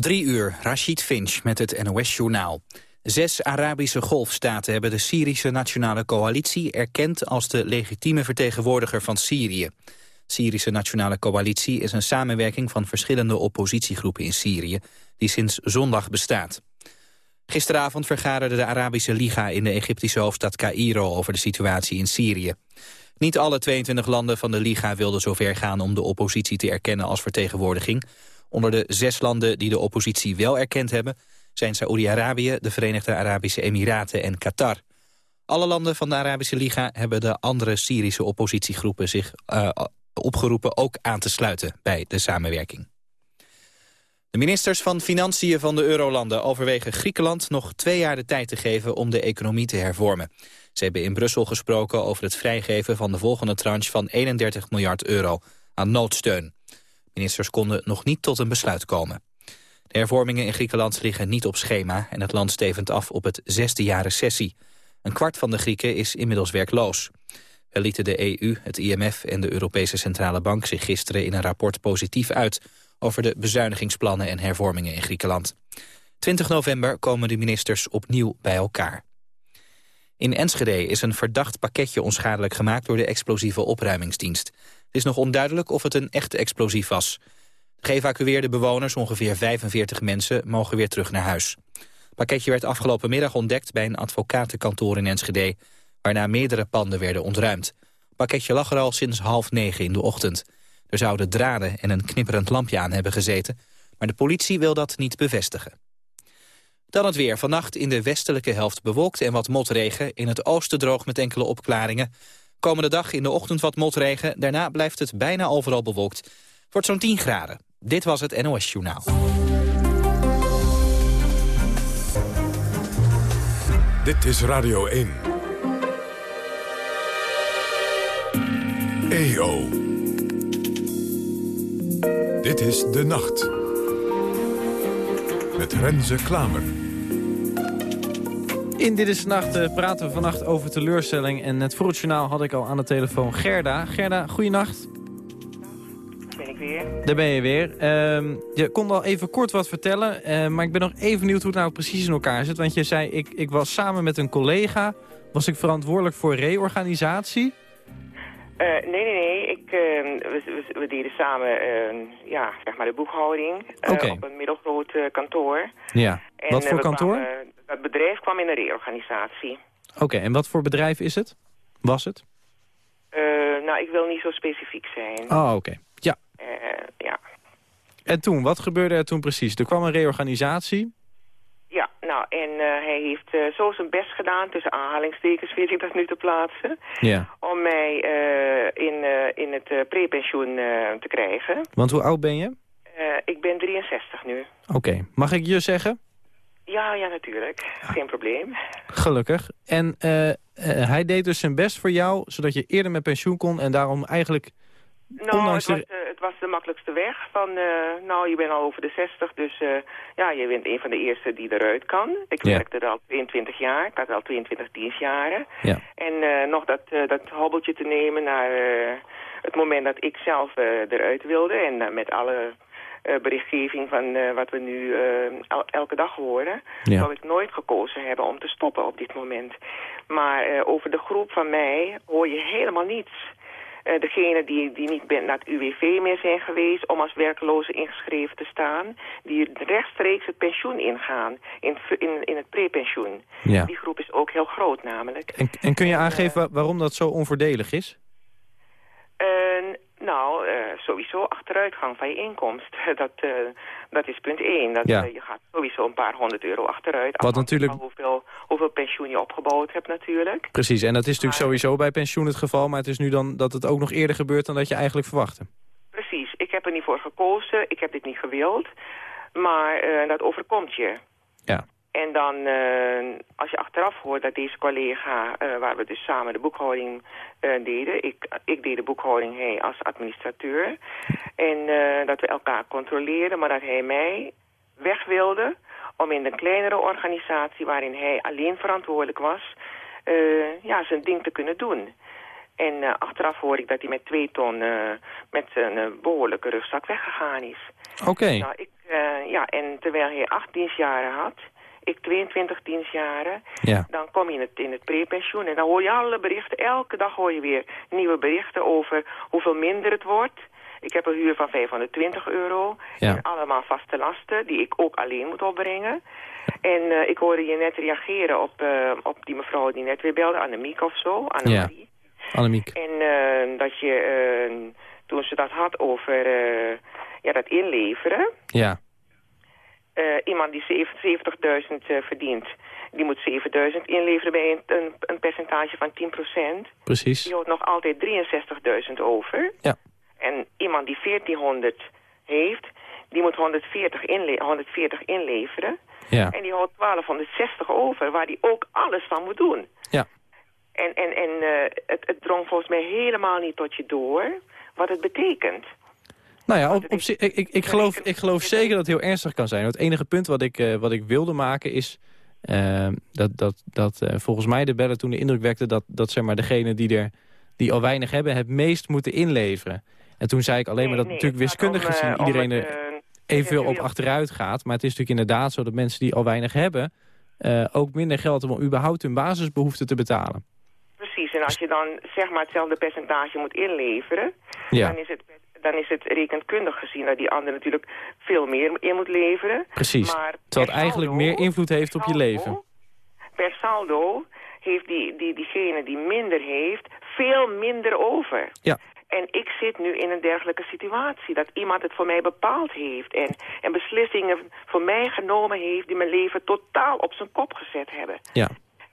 Drie uur, Rashid Finch met het NOS-journaal. Zes Arabische golfstaten hebben de Syrische Nationale Coalitie erkend als de legitieme vertegenwoordiger van Syrië. Syrische Nationale Coalitie is een samenwerking van verschillende oppositiegroepen in Syrië, die sinds zondag bestaat. Gisteravond vergaderde de Arabische Liga in de Egyptische hoofdstad Cairo over de situatie in Syrië. Niet alle 22 landen van de Liga wilden zover gaan om de oppositie te erkennen als vertegenwoordiging. Onder de zes landen die de oppositie wel erkend hebben... zijn Saoedi-Arabië, de Verenigde Arabische Emiraten en Qatar. Alle landen van de Arabische Liga hebben de andere Syrische oppositiegroepen zich uh, opgeroepen ook aan te sluiten bij de samenwerking. De ministers van Financiën van de Eurolanden overwegen Griekenland nog twee jaar de tijd te geven om de economie te hervormen. Ze hebben in Brussel gesproken over het vrijgeven van de volgende tranche van 31 miljard euro aan noodsteun. Ministers konden nog niet tot een besluit komen. De hervormingen in Griekenland liggen niet op schema... en het land stevend af op het zesde jaar recessie. Een kwart van de Grieken is inmiddels werkloos. Wel lieten de EU, het IMF en de Europese Centrale Bank... zich gisteren in een rapport positief uit... over de bezuinigingsplannen en hervormingen in Griekenland. 20 november komen de ministers opnieuw bij elkaar. In Enschede is een verdacht pakketje onschadelijk gemaakt... door de explosieve opruimingsdienst. Het is nog onduidelijk of het een echt explosief was. De geëvacueerde bewoners, ongeveer 45 mensen, mogen weer terug naar huis. Het pakketje werd afgelopen middag ontdekt bij een advocatenkantoor in Enschede... waarna meerdere panden werden ontruimd. Het pakketje lag er al sinds half negen in de ochtend. Er zouden draden en een knipperend lampje aan hebben gezeten... maar de politie wil dat niet bevestigen. Dan het weer. Vannacht in de westelijke helft bewolkt en wat motregen. In het oosten droog met enkele opklaringen. Komende dag in de ochtend wat motregen. Daarna blijft het bijna overal bewolkt. Wordt zo'n 10 graden. Dit was het NOS Journaal. Dit is Radio 1. EO. Dit is De Nacht. Met Renze Klamer. In Dit is Nacht uh, praten we vannacht over teleurstelling. En net voor het journaal had ik al aan de telefoon Gerda. Gerda, goeienacht. Ben ik weer. Daar ben je weer. Uh, je kon al even kort wat vertellen. Uh, maar ik ben nog even benieuwd hoe het nou precies in elkaar zit. Want je zei, ik, ik was samen met een collega... was ik verantwoordelijk voor reorganisatie... Uh, nee, nee, nee. Ik, uh, we, we, we, deden samen uh, ja, zeg maar de boekhouding okay. op een middelgroot kantoor. Ja. En, wat voor kantoor? Kwamen, het bedrijf kwam in een reorganisatie. Oké, okay. en wat voor bedrijf is het? Was het? nou, ik wil niet zo specifiek zijn. Oh, oké. Okay. Ja. ja. En toen, wat gebeurde er toen precies? Er kwam een reorganisatie. Ja, nou, en uh, hij heeft uh, zo zijn best gedaan, tussen aanhalingstekens weet ik dat nu te plaatsen, ja. om mij uh, in, in het prepensioen te krijgen. Want hoe oud ben je? ik ben 63 nu. Oké, okay. mag ik je zeggen? Ja, ja, natuurlijk. Geen probleem. Gelukkig. En hij deed dus zijn best voor jou, zodat je eerder met pensioen kon en daarom eigenlijk... Nou, het was, de, het was de makkelijkste weg. Van, uh, nou, je bent al over de 60, dus uh, ja, je bent een van de eerste die eruit kan. Ik ja. werkte er al 22 jaar, ik had al 22 dienstjaren. Ja. En uh, nog dat, dat hobbeltje te nemen naar het moment dat ik zelf eruit wilde. En met alle berichtgeving van wat we nu el elke dag horen... Ja. zou ik nooit gekozen hebben om te stoppen op dit moment. Maar over de groep van mij hoor je helemaal niets... Uh, degene die, die niet naar het UWV meer zijn geweest om als werkloze ingeschreven te staan, die rechtstreeks het pensioen ingaan, in, in, in het prepensioen. Ja. Die groep is ook heel groot namelijk. En, en kun je aangeven waarom dat zo onvoordelig is? Uh, sowieso achteruitgang van je inkomst. Dat, dat is punt één. Dat, ja. je gaat sowieso een paar honderd euro achteruit. Wat natuurlijk... hoeveel, hoeveel pensioen je opgebouwd hebt natuurlijk. Precies, en dat is natuurlijk sowieso bij pensioen het geval... maar het is nu dan dat het ook nog eerder gebeurt dan dat je eigenlijk verwachtte. Precies, ik heb er niet voor gekozen, ik heb dit niet gewild. Maar uh, dat overkomt je. Ja. En dan, uh, als je achteraf hoort dat deze collega, uh, waar we dus samen de boekhouding uh, deden... Ik, ik deed de boekhouding, hij als administrateur... en dat we elkaar controleerden, maar dat hij mij weg wilde... om in een kleinere organisatie waarin hij alleen verantwoordelijk was... ja, zijn ding te kunnen doen. En achteraf hoor ik dat hij met twee ton met een behoorlijke rugzak weggegaan is. Oké. Okay. Nou, ik, eh, ja, en terwijl hij acht dienstjaren had, ik 22 dienstjaren, Ja. dan kom je in het, in het prepensioen en dan hoor je alle berichten. Elke dag hoor je weer nieuwe berichten over hoeveel minder het wordt. Ik heb een huur van 520 euro Ja. en allemaal vaste lasten die ik ook alleen moet opbrengen. En eh, ik hoorde je net reageren op, eh, op die mevrouw die net weer belde, Annemiek of zo, Annemarie. Annemiek. En eh, dat je, toen ze dat had over ja, dat inleveren... Ja. Eh, iemand die zeven- 70.000 eh, verdient, die moet 7.000 inleveren bij een, een, een percentage van 10%. Precies. Die houdt nog altijd 63.000 over. Ja. En iemand die 1400 heeft, die moet 140, inle 140 inleveren. Ja. En die houdt 1260 over, waar die ook alles van moet doen. Ja. En, en, en eh, het, het drong volgens mij helemaal niet tot je door wat het betekent. Nou ja, op, op, ik, ik, ik, geloof, ik geloof zeker dat het heel ernstig kan zijn. Het enige punt wat ik, eh, wat ik wilde maken is... eh, dat, dat, dat eh, volgens mij de bellen toen de indruk wekte... dat, dat zeg maar, degene die, er, die al weinig hebben het meest moeten inleveren. En toen zei ik alleen maar dat Nee, natuurlijk wiskundig om, eh, gezien om iedereen het, er eh, evenveel op achteruit gaat. Maar het is natuurlijk inderdaad zo dat mensen die al weinig hebben... eh, ook minder geld hebben om überhaupt hun basisbehoeften te betalen. Precies, en als je dan zeg maar hetzelfde percentage moet inleveren... Ja, dan, is het, dan is het rekenkundig gezien dat die ander natuurlijk veel meer in moet leveren. precies. Maar Terwijl het eigenlijk saldo- meer invloed heeft op je leven. Per saldo heeft die, die, diegene die minder heeft veel minder over. Ja. En ik zit nu in een dergelijke situatie. Dat iemand het voor mij bepaald heeft. En, en beslissingen voor mij genomen heeft die mijn leven totaal op zijn kop gezet hebben. Ja.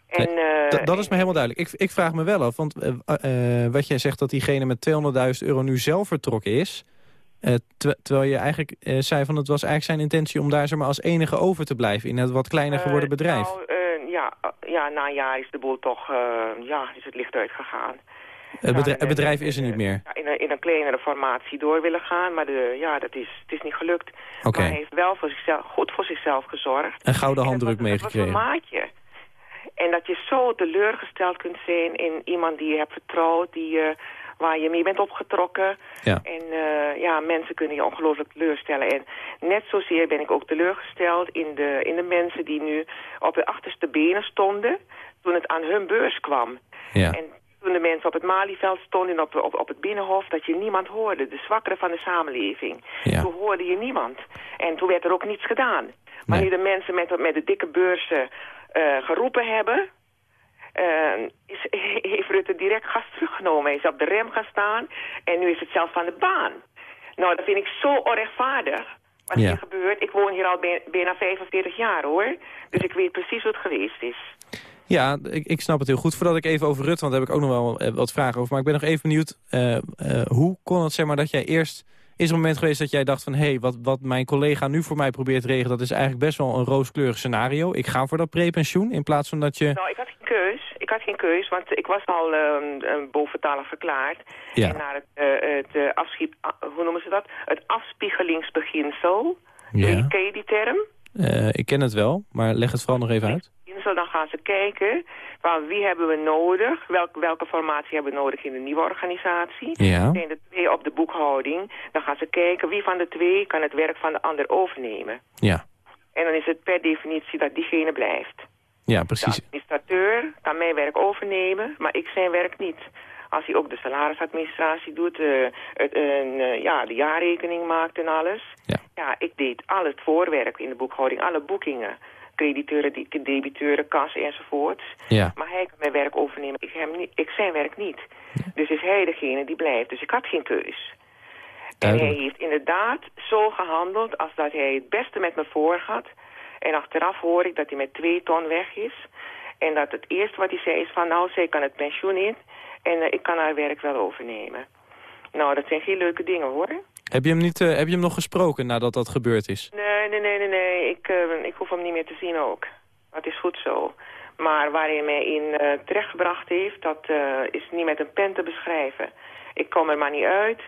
En, eh, Dat, dat is me helemaal duidelijk. Ik, ik vraag me wel af, want eh, eh, wat jij zegt dat diegene met 200.000 euro nu zelf vertrokken is... ter- terwijl je eigenlijk zei van het was eigenlijk zijn intentie om daar zeg maar, als enige over te blijven in het wat kleiner geworden bedrijf. nou, ja, ja, na een jaar is de boel toch, ja, is het licht uitgegaan. het, bedrijf, Ja, het bedrijf is er niet meer. In een, in een kleinere formatie door willen gaan, maar de, ja, dat is, het is niet gelukt. Maar hij heeft wel voor zichzelf, goed voor zichzelf gezorgd. een gouden En handdruk was- dat was een meegekregen. maatje. En dat je zo teleurgesteld kunt zijn in iemand die je hebt vertrouwd, die, eh, waar je mee bent opgetrokken. Ja. En eh, ja, mensen kunnen je ongelooflijk teleurstellen. En net zozeer ben ik ook teleurgesteld in de, in de mensen die nu op de achterste benen stonden toen het aan hun beurs kwam. Ja. En toen de mensen op het Malieveld stonden op, op, op het Binnenhof, dat je niemand hoorde. De zwakkeren van de samenleving. Ja. Toen hoorde je niemand. En toen werd er ook niets gedaan. Maar Nee. nu de mensen met, met de dikke beurzen geroepen hebben... eh, is, heeft Rutte direct gas teruggenomen. Hij is op de rem gaan staan en nu is het zelfs van de baan. Nou, dat vind ik zo onrechtvaardig. Wat Ja. hier gebeurt. Ik woon hier al bijna 45 jaar, hoor. Dus ik weet precies hoe het geweest is. Ja, ik, ik snap het heel goed. Voordat ik even over Rutte, want daar heb ik ook nog wel eh, wat vragen over. Maar ik ben nog even benieuwd, eh, eh, hoe kon het zeg maar dat jij eerst... Is er een moment geweest dat jij dacht van... hé, hey, wat, wat mijn collega nu voor mij probeert te regelen... dat is eigenlijk best wel een rooskleurig scenario. Ik ga voor dat prepensioen in plaats van dat je... Nou, ik had geen keus. Ik had geen keus, want ik was al eh, boventalig verklaard. Ja. En naar het, ah, hoe noemen ze dat? Het afspiegelingsbeginsel. Ja. Ken je- die term? Ik ken het wel, maar leg het vooral nog even uit. Dan gaan ze kijken van wie hebben we nodig, welk, welke formatie hebben we nodig in de nieuwe organisatie. Ja, Zijn de twee op de boekhouding, dan gaan ze kijken wie van de twee kan het werk van de ander overnemen. ja, En dan is het per definitie dat diegene blijft. ja, De precies. administrateur kan mijn werk overnemen, maar ik zijn werk niet. Als hij ook de salarisadministratie doet, het, eh, ja, de jaarrekening maakt en alles. Ja. ja, ik deed al het voorwerk in de boekhouding, alle boekingen. Crediteuren, debiteuren, kas enzovoorts. Ja, Maar hij kan mijn werk overnemen, ik, hem niet, ik zijn werk niet. Dus is hij degene die blijft. Dus ik had geen keus. En hij heeft inderdaad zo gehandeld als dat hij het beste met me voor had. En achteraf hoor ik dat hij met twee ton weg is. En dat het eerste wat hij zei is van nou, zij kan het pensioen in. En eh, ik kan haar werk wel overnemen. Nou, dat zijn geen leuke dingen hoor. Heb je hem, niet, eh, heb je hem nog gesproken nadat dat gebeurd is? Nee, nee, nee, nee, nee. Ik, eh, ik hoef hem niet meer te zien ook. Dat is goed zo. Maar waar hij mij in eh, terechtgebracht heeft, dat is niet met een pen te beschrijven. Ik kom er maar niet uit.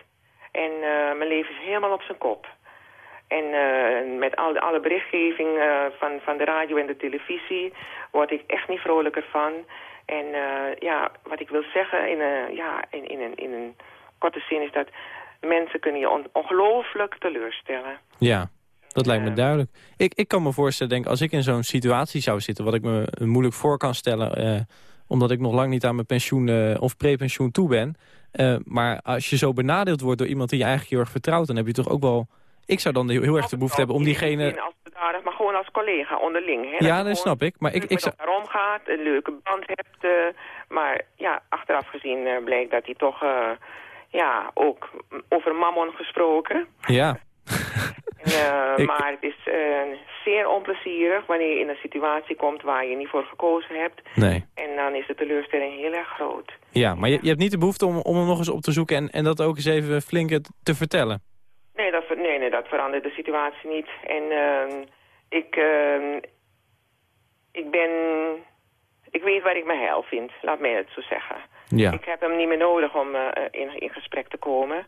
En mijn leven is helemaal op zijn kop. En met al, alle berichtgeving van, van de radio en de televisie word ik echt niet vrolijker van. En ja, wat ik wil zeggen in, een ja, in, in, een, in een korte zin is dat mensen kunnen je on- ongelooflijk teleurstellen. Ja, Dat lijkt me Eh, duidelijk. Ik, ik kan me voorstellen, denk, als ik in zo'n situatie zou zitten... wat ik me moeilijk voor kan stellen... eh, omdat ik nog lang niet aan mijn pensioen eh, of prepensioen toe ben. Eh, maar als je zo benadeeld wordt door iemand die je eigenlijk heel erg vertrouwt... dan heb je toch ook wel... Ik zou dan heel, heel erg de behoefte hebben om diegene... als bedaarder, maar gewoon als collega onderling. Hè? Ja, dat snap ik. Maar ik, ik zou... elkaar omgaat, een leuke band hebt. maar ja, achteraf gezien bleek dat hij toch... ja, ook over mammon gesproken. Ja, Eh, Ik- Maar het is eh, zeer onplezierig wanneer je in een situatie komt waar je niet voor gekozen hebt. nee. En dan is de teleurstelling heel erg groot. Ja, maar je, je hebt niet de behoefte om, om hem nog eens op te zoeken... en, en dat ook eens even flink te vertellen. Nee, dat, nee, nee, dat verandert de situatie niet. En ehm, ik, ehm, ik ben... Ik weet waar ik me heil vind, laat mij het zo zeggen. Ja, Ik heb hem niet meer nodig om eh, in, in gesprek te komen.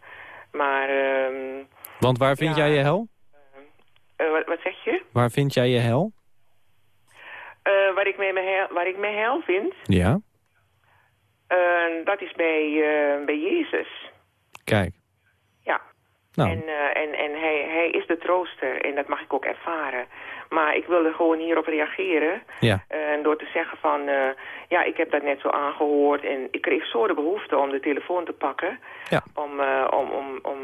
Maar, ehm, want waar vind Ja. jij je hel? eh, wat, wat zeg je? Waar vind jij je hel? Eh, waar, ik me, heil, waar ik me heil vind, Ja, dat is bij, bij Jezus. kijk. Nou, En, eh, en, en hij, hij is de trooster en dat mag ik ook ervaren. Maar ik wilde gewoon hierop reageren. ja, En door te zeggen van, eh, ja, ik heb dat net zo aangehoord. En ik kreeg zo de behoefte om de telefoon te pakken. Ja. Om, eh, om, om, om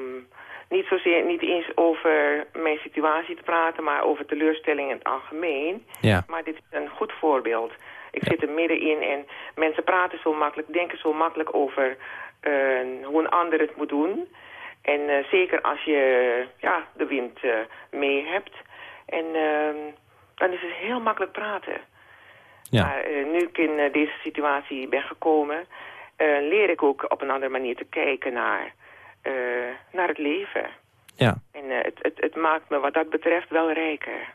niet zozeer, niet eens over mijn situatie te praten, maar over teleurstelling in het algemeen. ja, Maar dit is een goed voorbeeld. Ik zit er middenin en mensen praten zo makkelijk, denken zo makkelijk over eh, hoe een ander het moet doen. En eh, zeker als je ja, de wind eh, mee hebt. En ehm, dan is het heel makkelijk praten. ja. Maar eh, nu ik in deze situatie ben gekomen, leer ik ook op een andere manier te kijken naar, naar het leven. ja. En het, het, het maakt me wat dat betreft wel rijker.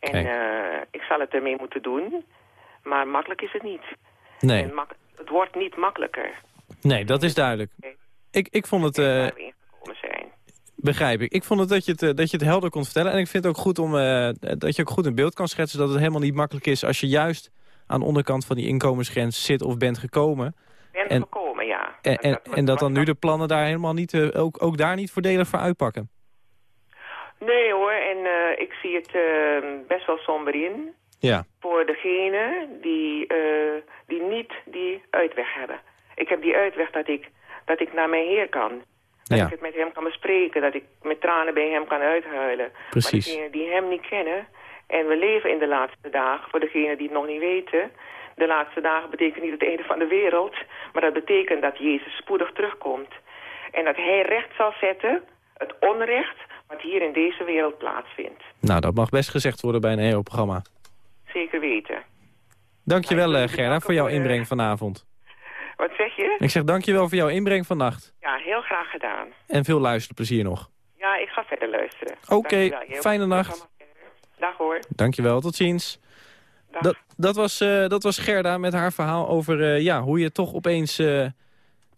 En ik zal het ermee moeten doen, maar makkelijk is het niet. Nee, het wordt niet makkelijker. nee, dat is duidelijk. Ik, ik vond het... zijn. Begrijp ik. Ik vond het dat je het, eh, dat je het helder kon vertellen. En ik vind het ook goed om, eh, dat je ook goed een beeld kan schetsen... dat het helemaal niet makkelijk is als je juist aan de onderkant van die inkomensgrens zit of bent gekomen. Ben en- gekomen, ja. En, en, en dat dan nu de plannen daar helemaal niet, eh, ook, ook daar niet voordelig voor uitpakken. Nee hoor, en ik zie het best wel somber in. Ja, voor degene die, die niet die uitweg hebben. Ik heb die uitweg dat ik, dat ik naar mijn Heer kan. Dat Ja. ik het met hem kan bespreken, dat ik met tranen bij hem kan uithuilen. Precies. Maar degenen die hem niet kennen, en we leven in de laatste dagen, voor degenen die het nog niet weten... de laatste dagen betekent niet het einde van de wereld... maar dat betekent dat Jezus spoedig terugkomt. En dat hij recht zal zetten, het onrecht... wat hier in deze wereld plaatsvindt. nou dat mag best gezegd worden bij een heel programma. Zeker weten. Dankjewel Nou, eh, Gerda voor jouw voor, eh, inbreng vanavond. Wat zeg je? Ik zeg dankjewel voor jouw inbreng vannacht. Ja, heel graag gedaan. En veel luisterplezier nog. Ja, ik ga verder luisteren. Oké, fijne nacht. Dag hoor. Dankjewel, tot ziens. Dag. Dat, dat, was, eh, dat was Gerda met haar verhaal over eh, ja, hoe je toch opeens... eh,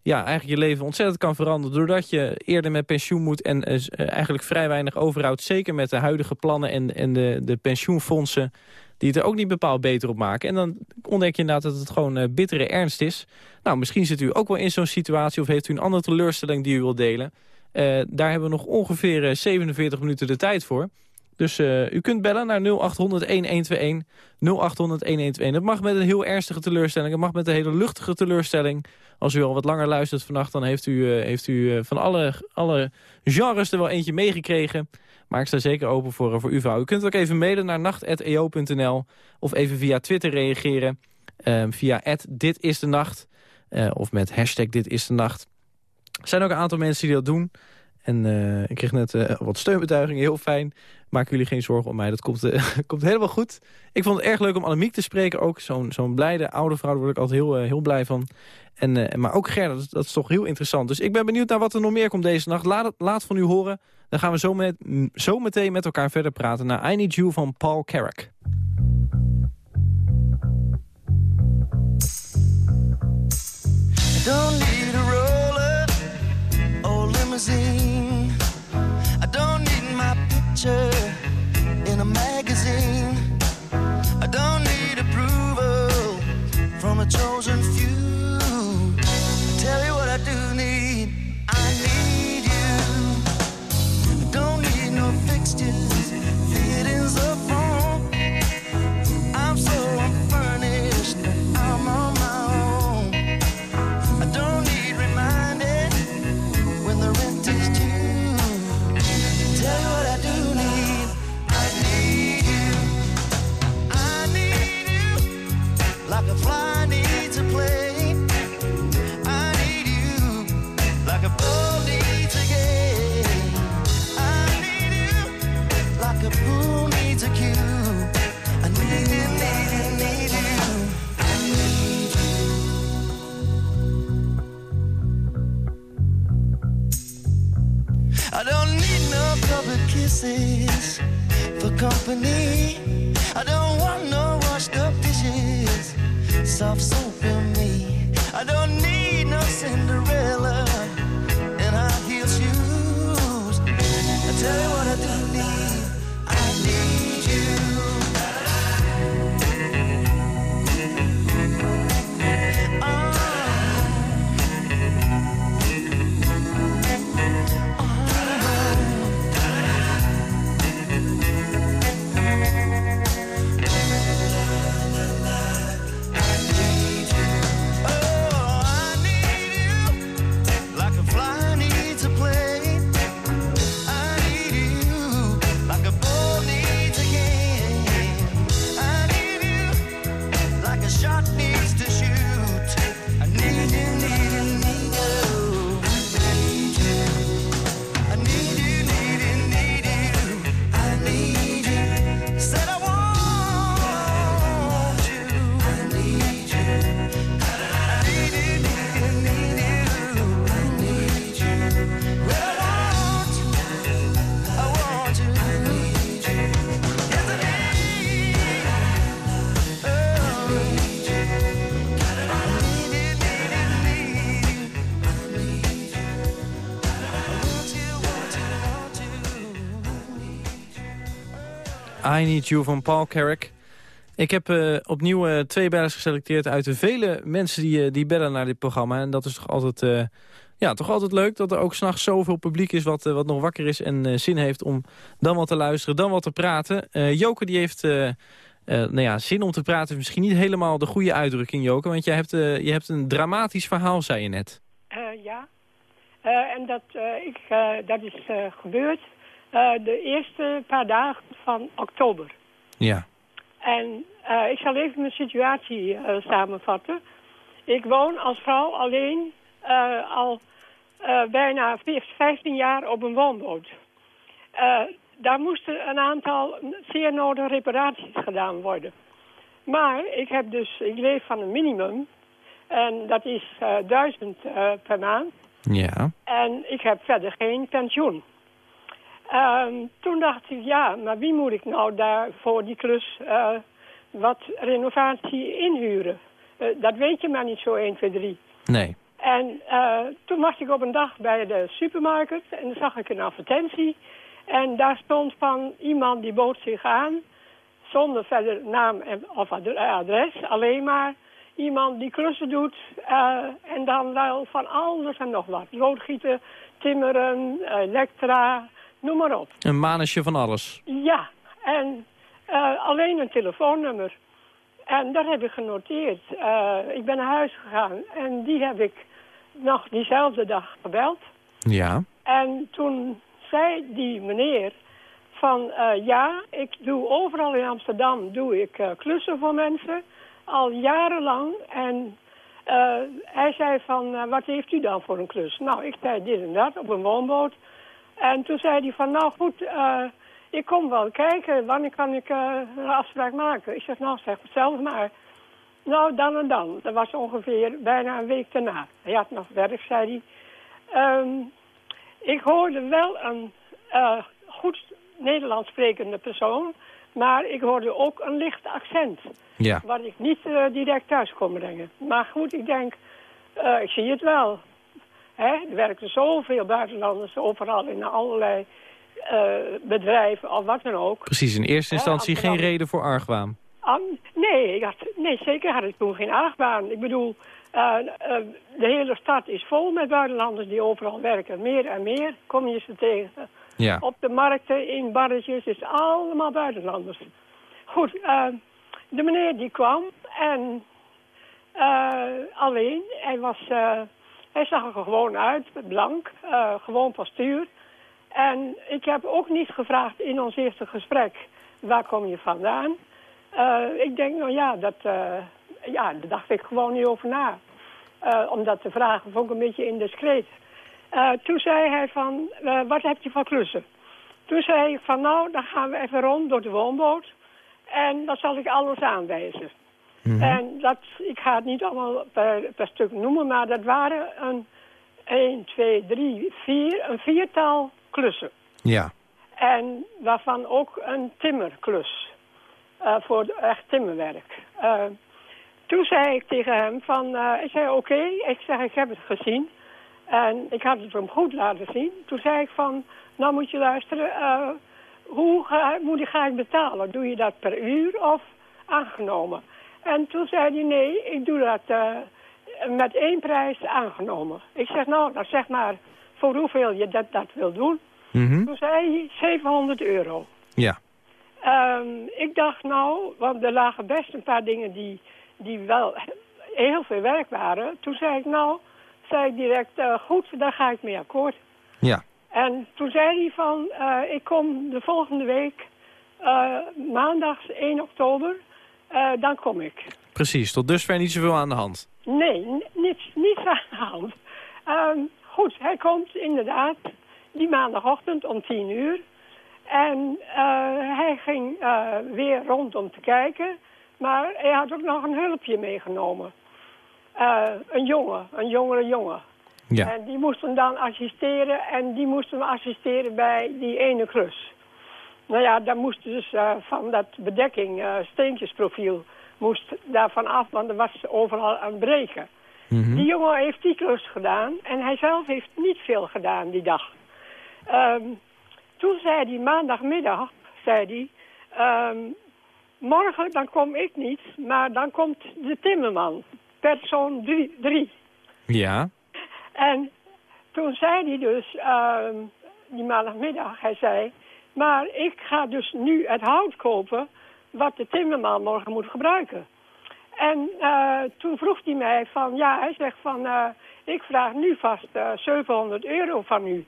ja, eigenlijk je leven ontzettend kan veranderen... doordat je eerder met pensioen moet en eh, eh, eigenlijk vrij weinig overhoudt. Zeker met de huidige plannen en, en de, de pensioenfondsen... die het er ook niet bepaald beter op maken. En dan ontdek je inderdaad dat het gewoon eh, bittere ernst is. Nou, misschien zit u ook wel in zo'n situatie... of heeft u een andere teleurstelling die u wilt delen. Daar hebben we nog ongeveer eh, 47 minuten de tijd voor... Dus eh, u kunt bellen naar 0800-1121. 0800-1121. Het mag met een heel ernstige teleurstelling. Het mag met een hele luchtige teleurstelling. Als u al wat langer luistert vannacht... dan heeft u, eh, heeft u eh, van alle, alle genres er wel eentje meegekregen. Maar ik sta zeker open voor, voor uw verhaal. U kunt ook even mailen naar nacht.eo.nl. Of even via Twitter reageren. eh, via dit is de nacht. of met hashtag dit is de nacht. Er zijn ook een aantal mensen die dat doen... En ik kreeg net wat steunbetuigingen, heel fijn. Maak jullie geen zorgen om mij, dat komt, eh, komt helemaal goed. Ik vond het erg leuk om Annemiek te spreken ook. Zo'n zo'n blijde oude vrouw, daar word ik altijd heel, eh, heel blij van. En, eh, maar ook Gerda, dat, dat is toch heel interessant. Dus ik ben benieuwd naar wat er nog meer komt deze nacht. Laat, laat van u horen. Dan gaan we zo, met, zo meteen met elkaar verder praten... naar I Need You van Paul Carrack. Don't need a roller or limousine. I don't picture in a magazine. I don't need approval from a chosen few. I Need You van Paul Carrick. Ik heb eh, opnieuw eh, twee bellers geselecteerd uit de vele mensen die, eh, die bellen naar dit programma. En dat is toch altijd, ja, toch altijd leuk dat er ook s'nachts zoveel publiek is wat, wat nog wakker is en zin heeft om dan wat te luisteren, dan wat te praten. Joke die heeft nou ja, zin om te praten is misschien niet helemaal de goede uitdrukking, Joke. Want jij hebt, je hebt een dramatisch verhaal, zei je net. Ja. En dat, ik, dat is gebeurd eh, de eerste paar dagen van oktober. Ja. En eh, ik zal even mijn situatie eh, samenvatten. Ik woon als vrouw alleen al bijna 15 jaar op een woonboot. Daar moesten een aantal zeer nodige reparaties gedaan worden. Maar ik heb dus, ik leef van een minimum. En dat is eh 1000 eh, per maand. Ja. En ik heb verder geen pensioen. Ehm, toen dacht ik, ja, maar wie moet ik nou daar voor die klus eh, wat renovatie inhuren? Eh, dat weet je maar niet zo 1, 2, 3. Nee. En eh, toen was ik op een dag bij de supermarkt en dan zag ik een advertentie. En daar stond van iemand die bood zich aan, zonder verder naam en, of ad- adres, alleen maar iemand die klussen doet en dan wel van alles en nog wat. Loodgieten, timmeren, elektra, noem maar op. Een manusje van alles. Ja, en eh, alleen een telefoonnummer. En dat heb ik genoteerd. Eh, ik ben naar huis gegaan en die heb ik nog diezelfde dag gebeld. Ja. En toen zei die meneer van eh, ja, ik doe overal in Amsterdam doe ik klussen voor mensen. Al jarenlang. En hij zei van wat heeft u dan voor een klus? Nou, ik zei dit en dat op een woonboot. En toen zei hij van nou goed, eh, ik kom wel kijken. Wanneer kan ik eh, een afspraak maken? Ik zeg nou zeg het zelf maar. Nou, dan en dan. Dat was ongeveer bijna een week daarna. Hij had nog werk, zei hij. Ehm, ik hoorde wel een eh, goed Nederlands sprekende persoon, maar ik hoorde ook een licht accent. Ja. Wat ik niet direct thuis kon brengen. Maar goed, ik denk, ik zie het wel. Hè? Er werken zoveel buitenlanders overal in allerlei eh, bedrijven of wat dan ook. Precies, in eerste instantie geen reden voor argwaan. Nee, ik had, nee, zeker had ik toen geen argwaan. Ik bedoel, eh, eh, de hele stad is vol met buitenlanders die overal werken. Meer en meer kom je ze tegen. Ja. Op de markten, in barretjes, is allemaal buitenlanders. Goed, de meneer die kwam en alleen, hij, was, hij zag er gewoon uit, blank, eh, gewoon postuur. En ik heb ook niet gevraagd in ons eerste gesprek, waar kom je vandaan? Eh, ik denk, nou ja, dat, eh, ja, daar dacht ik gewoon niet over na. Om dat te vragen vond ik een beetje indiscreet. Toen zei hij van, wat heb je voor klussen? toen zei ik van nou, dan gaan we even rond door de woonboot. En dan zal ik alles aanwijzen. En dat, ik ga het niet allemaal per, per stuk noemen, maar dat waren een 1, 2, 3, 4, een viertal klussen. Ja. En waarvan ook een timmerklus. eh, voor de- echt timmerwerk. Eh, toen zei ik tegen hem van, eh, ik zei oké, ik zeg ik heb het gezien. En ik had het hem goed laten zien. Toen zei ik van, nou moet je luisteren, hoe ga, moet, ga ik betalen? Doe je dat per uur of aangenomen? En toen zei hij, nee, ik doe dat eh, met één prijs aangenomen. Ik zeg, nou, dan zeg maar voor hoeveel je dat, dat wil doen. Mhm. Toen zei hij 700 euro. Ja. Ehm, ik dacht nou, want er lagen best een paar dingen die, die wel heel veel werk waren. Toen zei ik nou, zei ik direct, eh, goed, daar ga ik mee akkoord. Ja. En toen zei hij van, eh, ik kom de volgende week, maandags 1 oktober, eh, dan kom ik. Precies. Tot dusver niet zoveel aan de hand. Nee, niets, niets aan de hand. Ehm, goed, hij komt inderdaad die maandagochtend om tien uur. En eh, hij ging eh, weer rond om te kijken. Maar hij had ook nog een hulpje meegenomen. Een jongen, een jongere jongen. Ja. En die moest hem dan assisteren en die moest hem assisteren bij die ene klus. Nou ja, daar moest dus eh, van dat bedekking, eh, steentjesprofiel, moest daarvan af, want er was overal aan het breken. Mhm. Die jongen heeft die klus gedaan en hij zelf heeft niet veel gedaan die dag. Ehm, toen zei hij maandagmiddag, zei hij, ehm, morgen dan kom ik niet, maar dan komt de timmerman, persoon drie. drie. Ja. En toen zei hij dus, ehm, die maandagmiddag, hij zei... maar ik ga dus nu het hout kopen wat de timmerman morgen moet gebruiken. En eh, toen vroeg hij mij van, ja, hij zegt van... eh, ik vraag nu vast eh, 700 euro van u.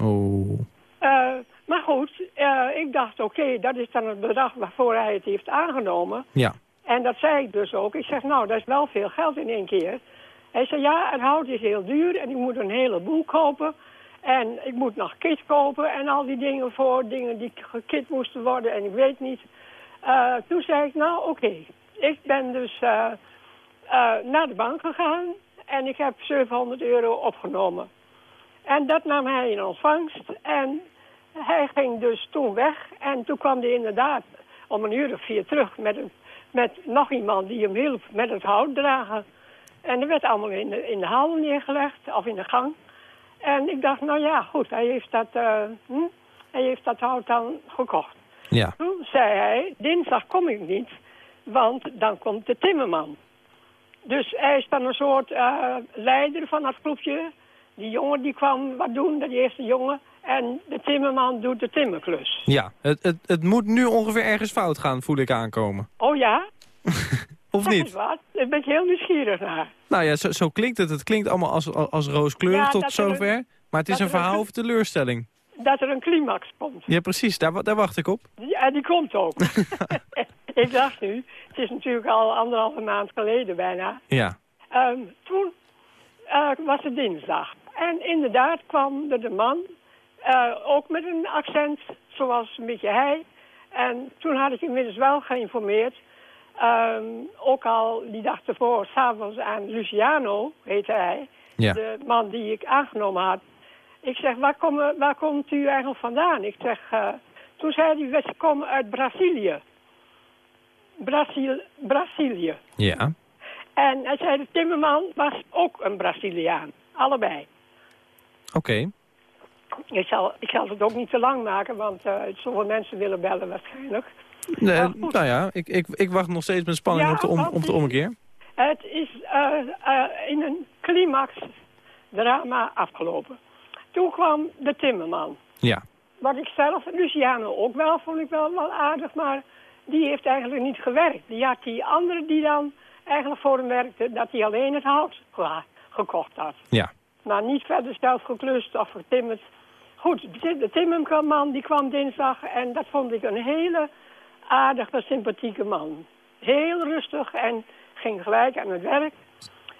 Oh. Eh, maar goed, eh, ik dacht, oké, dat is dan het bedrag waarvoor hij het heeft aangenomen. Ja. En dat zei ik dus ook. Ik zeg, nou, dat is wel veel geld in één keer. Hij zei, ja, het hout is heel duur en ik moet een heleboel kopen. En ik moet nog kit kopen en al die dingen voor, dingen die gekit moesten worden en ik weet niet. Eh, toen zei ik, nou, oké. Ik ben dus eh, eh, naar de bank gegaan en ik heb 700 euro opgenomen. En dat nam hij in ontvangst en hij ging dus toen weg. En toen kwam hij inderdaad om een uur of vier terug met, een, met nog iemand die hem hielp met het hout dragen. En dat werd allemaal in de, in de hal neergelegd, of in de gang. En ik dacht, nou ja, goed, hij heeft dat, eh, hm, hij heeft dat hout dan gekocht. Ja. Toen zei hij, dinsdag kom ik niet, want dan komt de timmerman. Dus hij is dan een soort eh, leider van dat groepje. Die jongen die kwam wat doen, die eerste jongen. En de timmerman doet de timmerklus. Ja. Het, het, het moet nu ongeveer ergens fout gaan, voel ik aankomen. Oh ja? Of niet? wat. Daar ben ik heel nieuwsgierig naar. Nou ja, zo, zo klinkt het. Het klinkt allemaal als, als rooskleurig Ja, tot er een- zover. Maar het is een er een- verhaal over teleurstelling. Dat er een climax komt. Ja, precies. Daar, daar wacht ik op. Ja, die komt ook. ik dacht nu, het is natuurlijk al anderhalve maand geleden bijna. Ja. Ehm, toen eh, was het dinsdag. En inderdaad kwam er de man, eh, ook met een accent, zoals een beetje hij. En toen had ik inmiddels wel geïnformeerd. Ehm, ook al die dag ervoor, s'avonds aan Luciano, heette hij. Ja. De man die ik aangenomen had. Ik zeg, waar, waar komt u eigenlijk vandaan? Ik zeg, eh, toen zei hij, we komen uit Brazilië. Brazil, Brazilië. Ja. En hij zei, de timmerman was ook een Braziliaan. Allebei. Oké. Ik zal, ik zal het ook niet te lang maken, want eh zoveel mensen willen bellen waarschijnlijk. Nee, goed. nou ja, ik, ik, ik wacht nog steeds met spanning Ja, op, de om, op de ommekeer. Het is eh, eh, in een climax drama afgelopen. Toen kwam de timmerman. Ja. Wat ik zelf, Luciano ook wel, vond ik wel, wel aardig, maar die heeft eigenlijk niet gewerkt. Die had die andere die dan eigenlijk voor hem werkte, dat hij alleen het hout ge- gekocht had. Ja. Maar niet verder zelf geklust of getimmerd. Goed, de de timmerman die kwam dinsdag en dat vond ik een hele aardige, sympathieke man. Heel rustig en ging gelijk aan het werk.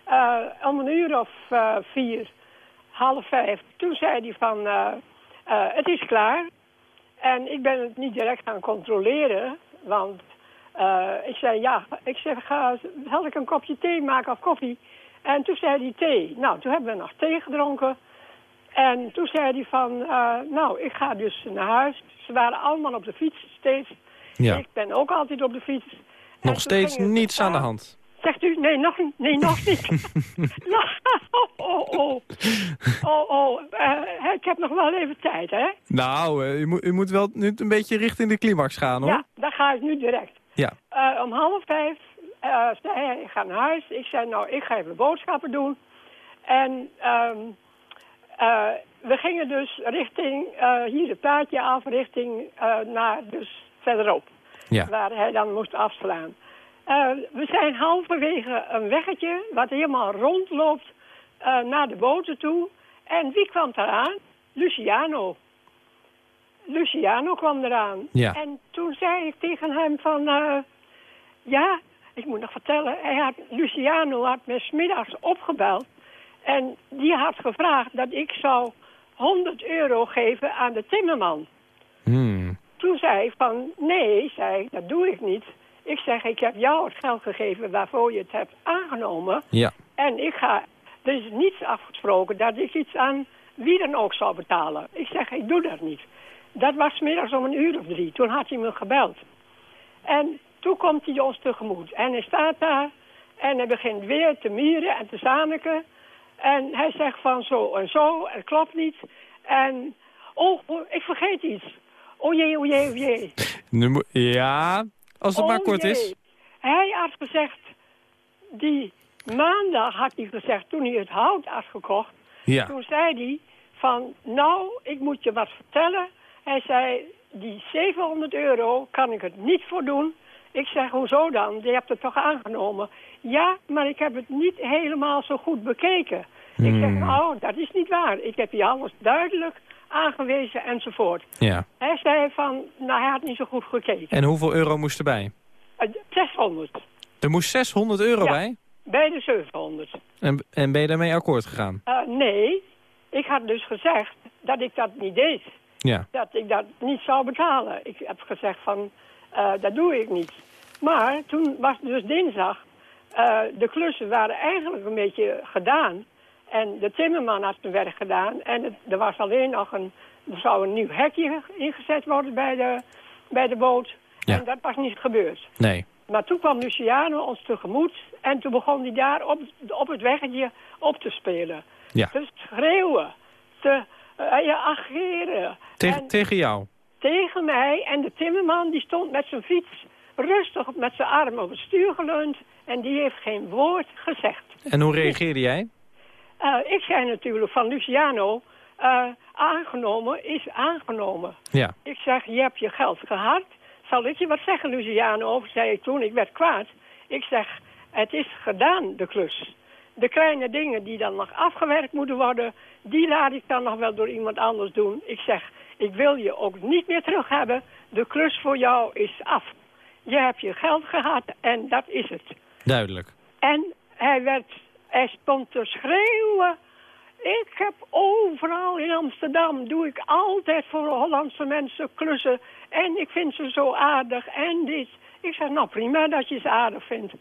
Eh, om een uur of eh, vier, half vijf, toen zei hij van, eh, het is klaar. En ik ben het niet direct gaan controleren, want ik zei ja, ik zeg, ga, zal ik een kopje thee maken of koffie? En toen zei hij thee. Nou, toen hebben we nog thee gedronken. En toen zei hij van, nou, ik ga dus naar huis. Ze waren allemaal op de fiets steeds. Ja. Ik ben ook altijd op de fiets. Nog steeds niets aan de hand. Zegt u? Nee, nog, niet. nee, nog niet. Oh, oh, oh, oh. eh, ik heb nog wel even tijd, hè? Nou, eh, u, moet, u moet wel nu een beetje richting de climax gaan, hoor. Ja, daar ga ik nu direct. Ja. Eh, om half vijf zei hij, ik ga naar huis. Ik zei, nou, ik ga even boodschappen doen. En ehm, eh, we gingen dus richting, hier het paadje af, richting naar, dus verderop. Ja. Waar hij dan moest afslaan. Eh, we zijn halverwege een weggetje, wat helemaal rondloopt eh, naar de boten toe. En wie kwam eraan? Luciano. Luciano kwam eraan. Ja. En toen zei ik tegen hem van... eh, ja, ik moet nog vertellen. Hij had, Luciano had me smiddags opgebeld. En die had gevraagd dat ik zou 100 euro geven aan de timmerman. Toen zei hij van, nee, zei ik, dat doe ik niet. Ik zeg, ik heb jou het geld gegeven waarvoor je het hebt aangenomen. Ja. En ik ga, er is niets afgesproken dat ik iets aan wie dan ook zou betalen. Ik zeg, ik doe dat niet. Dat was middags om een uur of drie. Toen had hij me gebeld. En toen komt hij ons tegemoet. En hij staat daar en hij begint weer te mieren en te zaniken. En hij zegt van zo en zo, het klopt niet. En, oh, ik vergeet iets. O jee, o jee, o jee. Nu ja, als het maar Oh kort jee. is. Hij had gezegd, die maandag had hij gezegd, toen hij het hout had gekocht, Ja. toen zei hij van, nou, ik moet je wat vertellen. Hij zei, die 700 euro kan ik het niet voor doen. Ik zeg, hoezo dan? Je hebt het toch aangenomen? Ja, maar ik heb het niet helemaal zo goed bekeken. Ik zeg, nou, dat is niet waar. Ik heb je alles duidelijk aangewezen enzovoort. ja. Hij zei van, nou, hij had niet zo goed gekeken. En hoeveel euro moest erbij? Eh, 600. Er moest 600 euro Ja. bij. Bij de 700. En, en ben je daarmee akkoord gegaan? Eh, nee, ik had dus gezegd dat ik dat niet deed. Ja. Dat ik dat niet zou betalen. Ik heb gezegd van, eh, dat doe ik niet. Maar toen was het dus dinsdag. eh, de klussen waren eigenlijk een beetje gedaan. En de timmerman had zijn werk gedaan. En het- er was alleen nog een... Er zou een nieuw hekje ingezet worden bij de, bij de boot. Ja. En dat was niet gebeurd. Nee. Maar toen kwam Luciano ons tegemoet en toen begon hij daar op, op het weggetje op te spelen. Ja. Te schreeuwen, te ja, ageren. Tegen, En tegen jou? tegen mij en de timmerman die stond met zijn fiets rustig met zijn arm op het stuur geleund en die heeft geen woord gezegd. En hoe reageerde jij? Eh, ik zei natuurlijk van Luciano, eh, aangenomen is aangenomen. Ja. Ik zeg, je hebt je geld gehad. Zal ik je wat zeggen, Luciano? Zei ik toen, ik werd kwaad. Ik zeg, het is gedaan, de klus. De kleine dingen die dan nog afgewerkt moeten worden... die laat ik dan nog wel door iemand anders doen. Ik zeg, ik wil je ook niet meer terug hebben. De klus voor jou is af. Je hebt je geld gehad en dat is het. Duidelijk. En hij, werd, hij stond te schreeuwen. Ik heb overal in Amsterdam, doe ik altijd voor Hollandse mensen klussen. En ik vind ze zo aardig en dit. Ik zeg, nou prima dat je ze aardig vindt.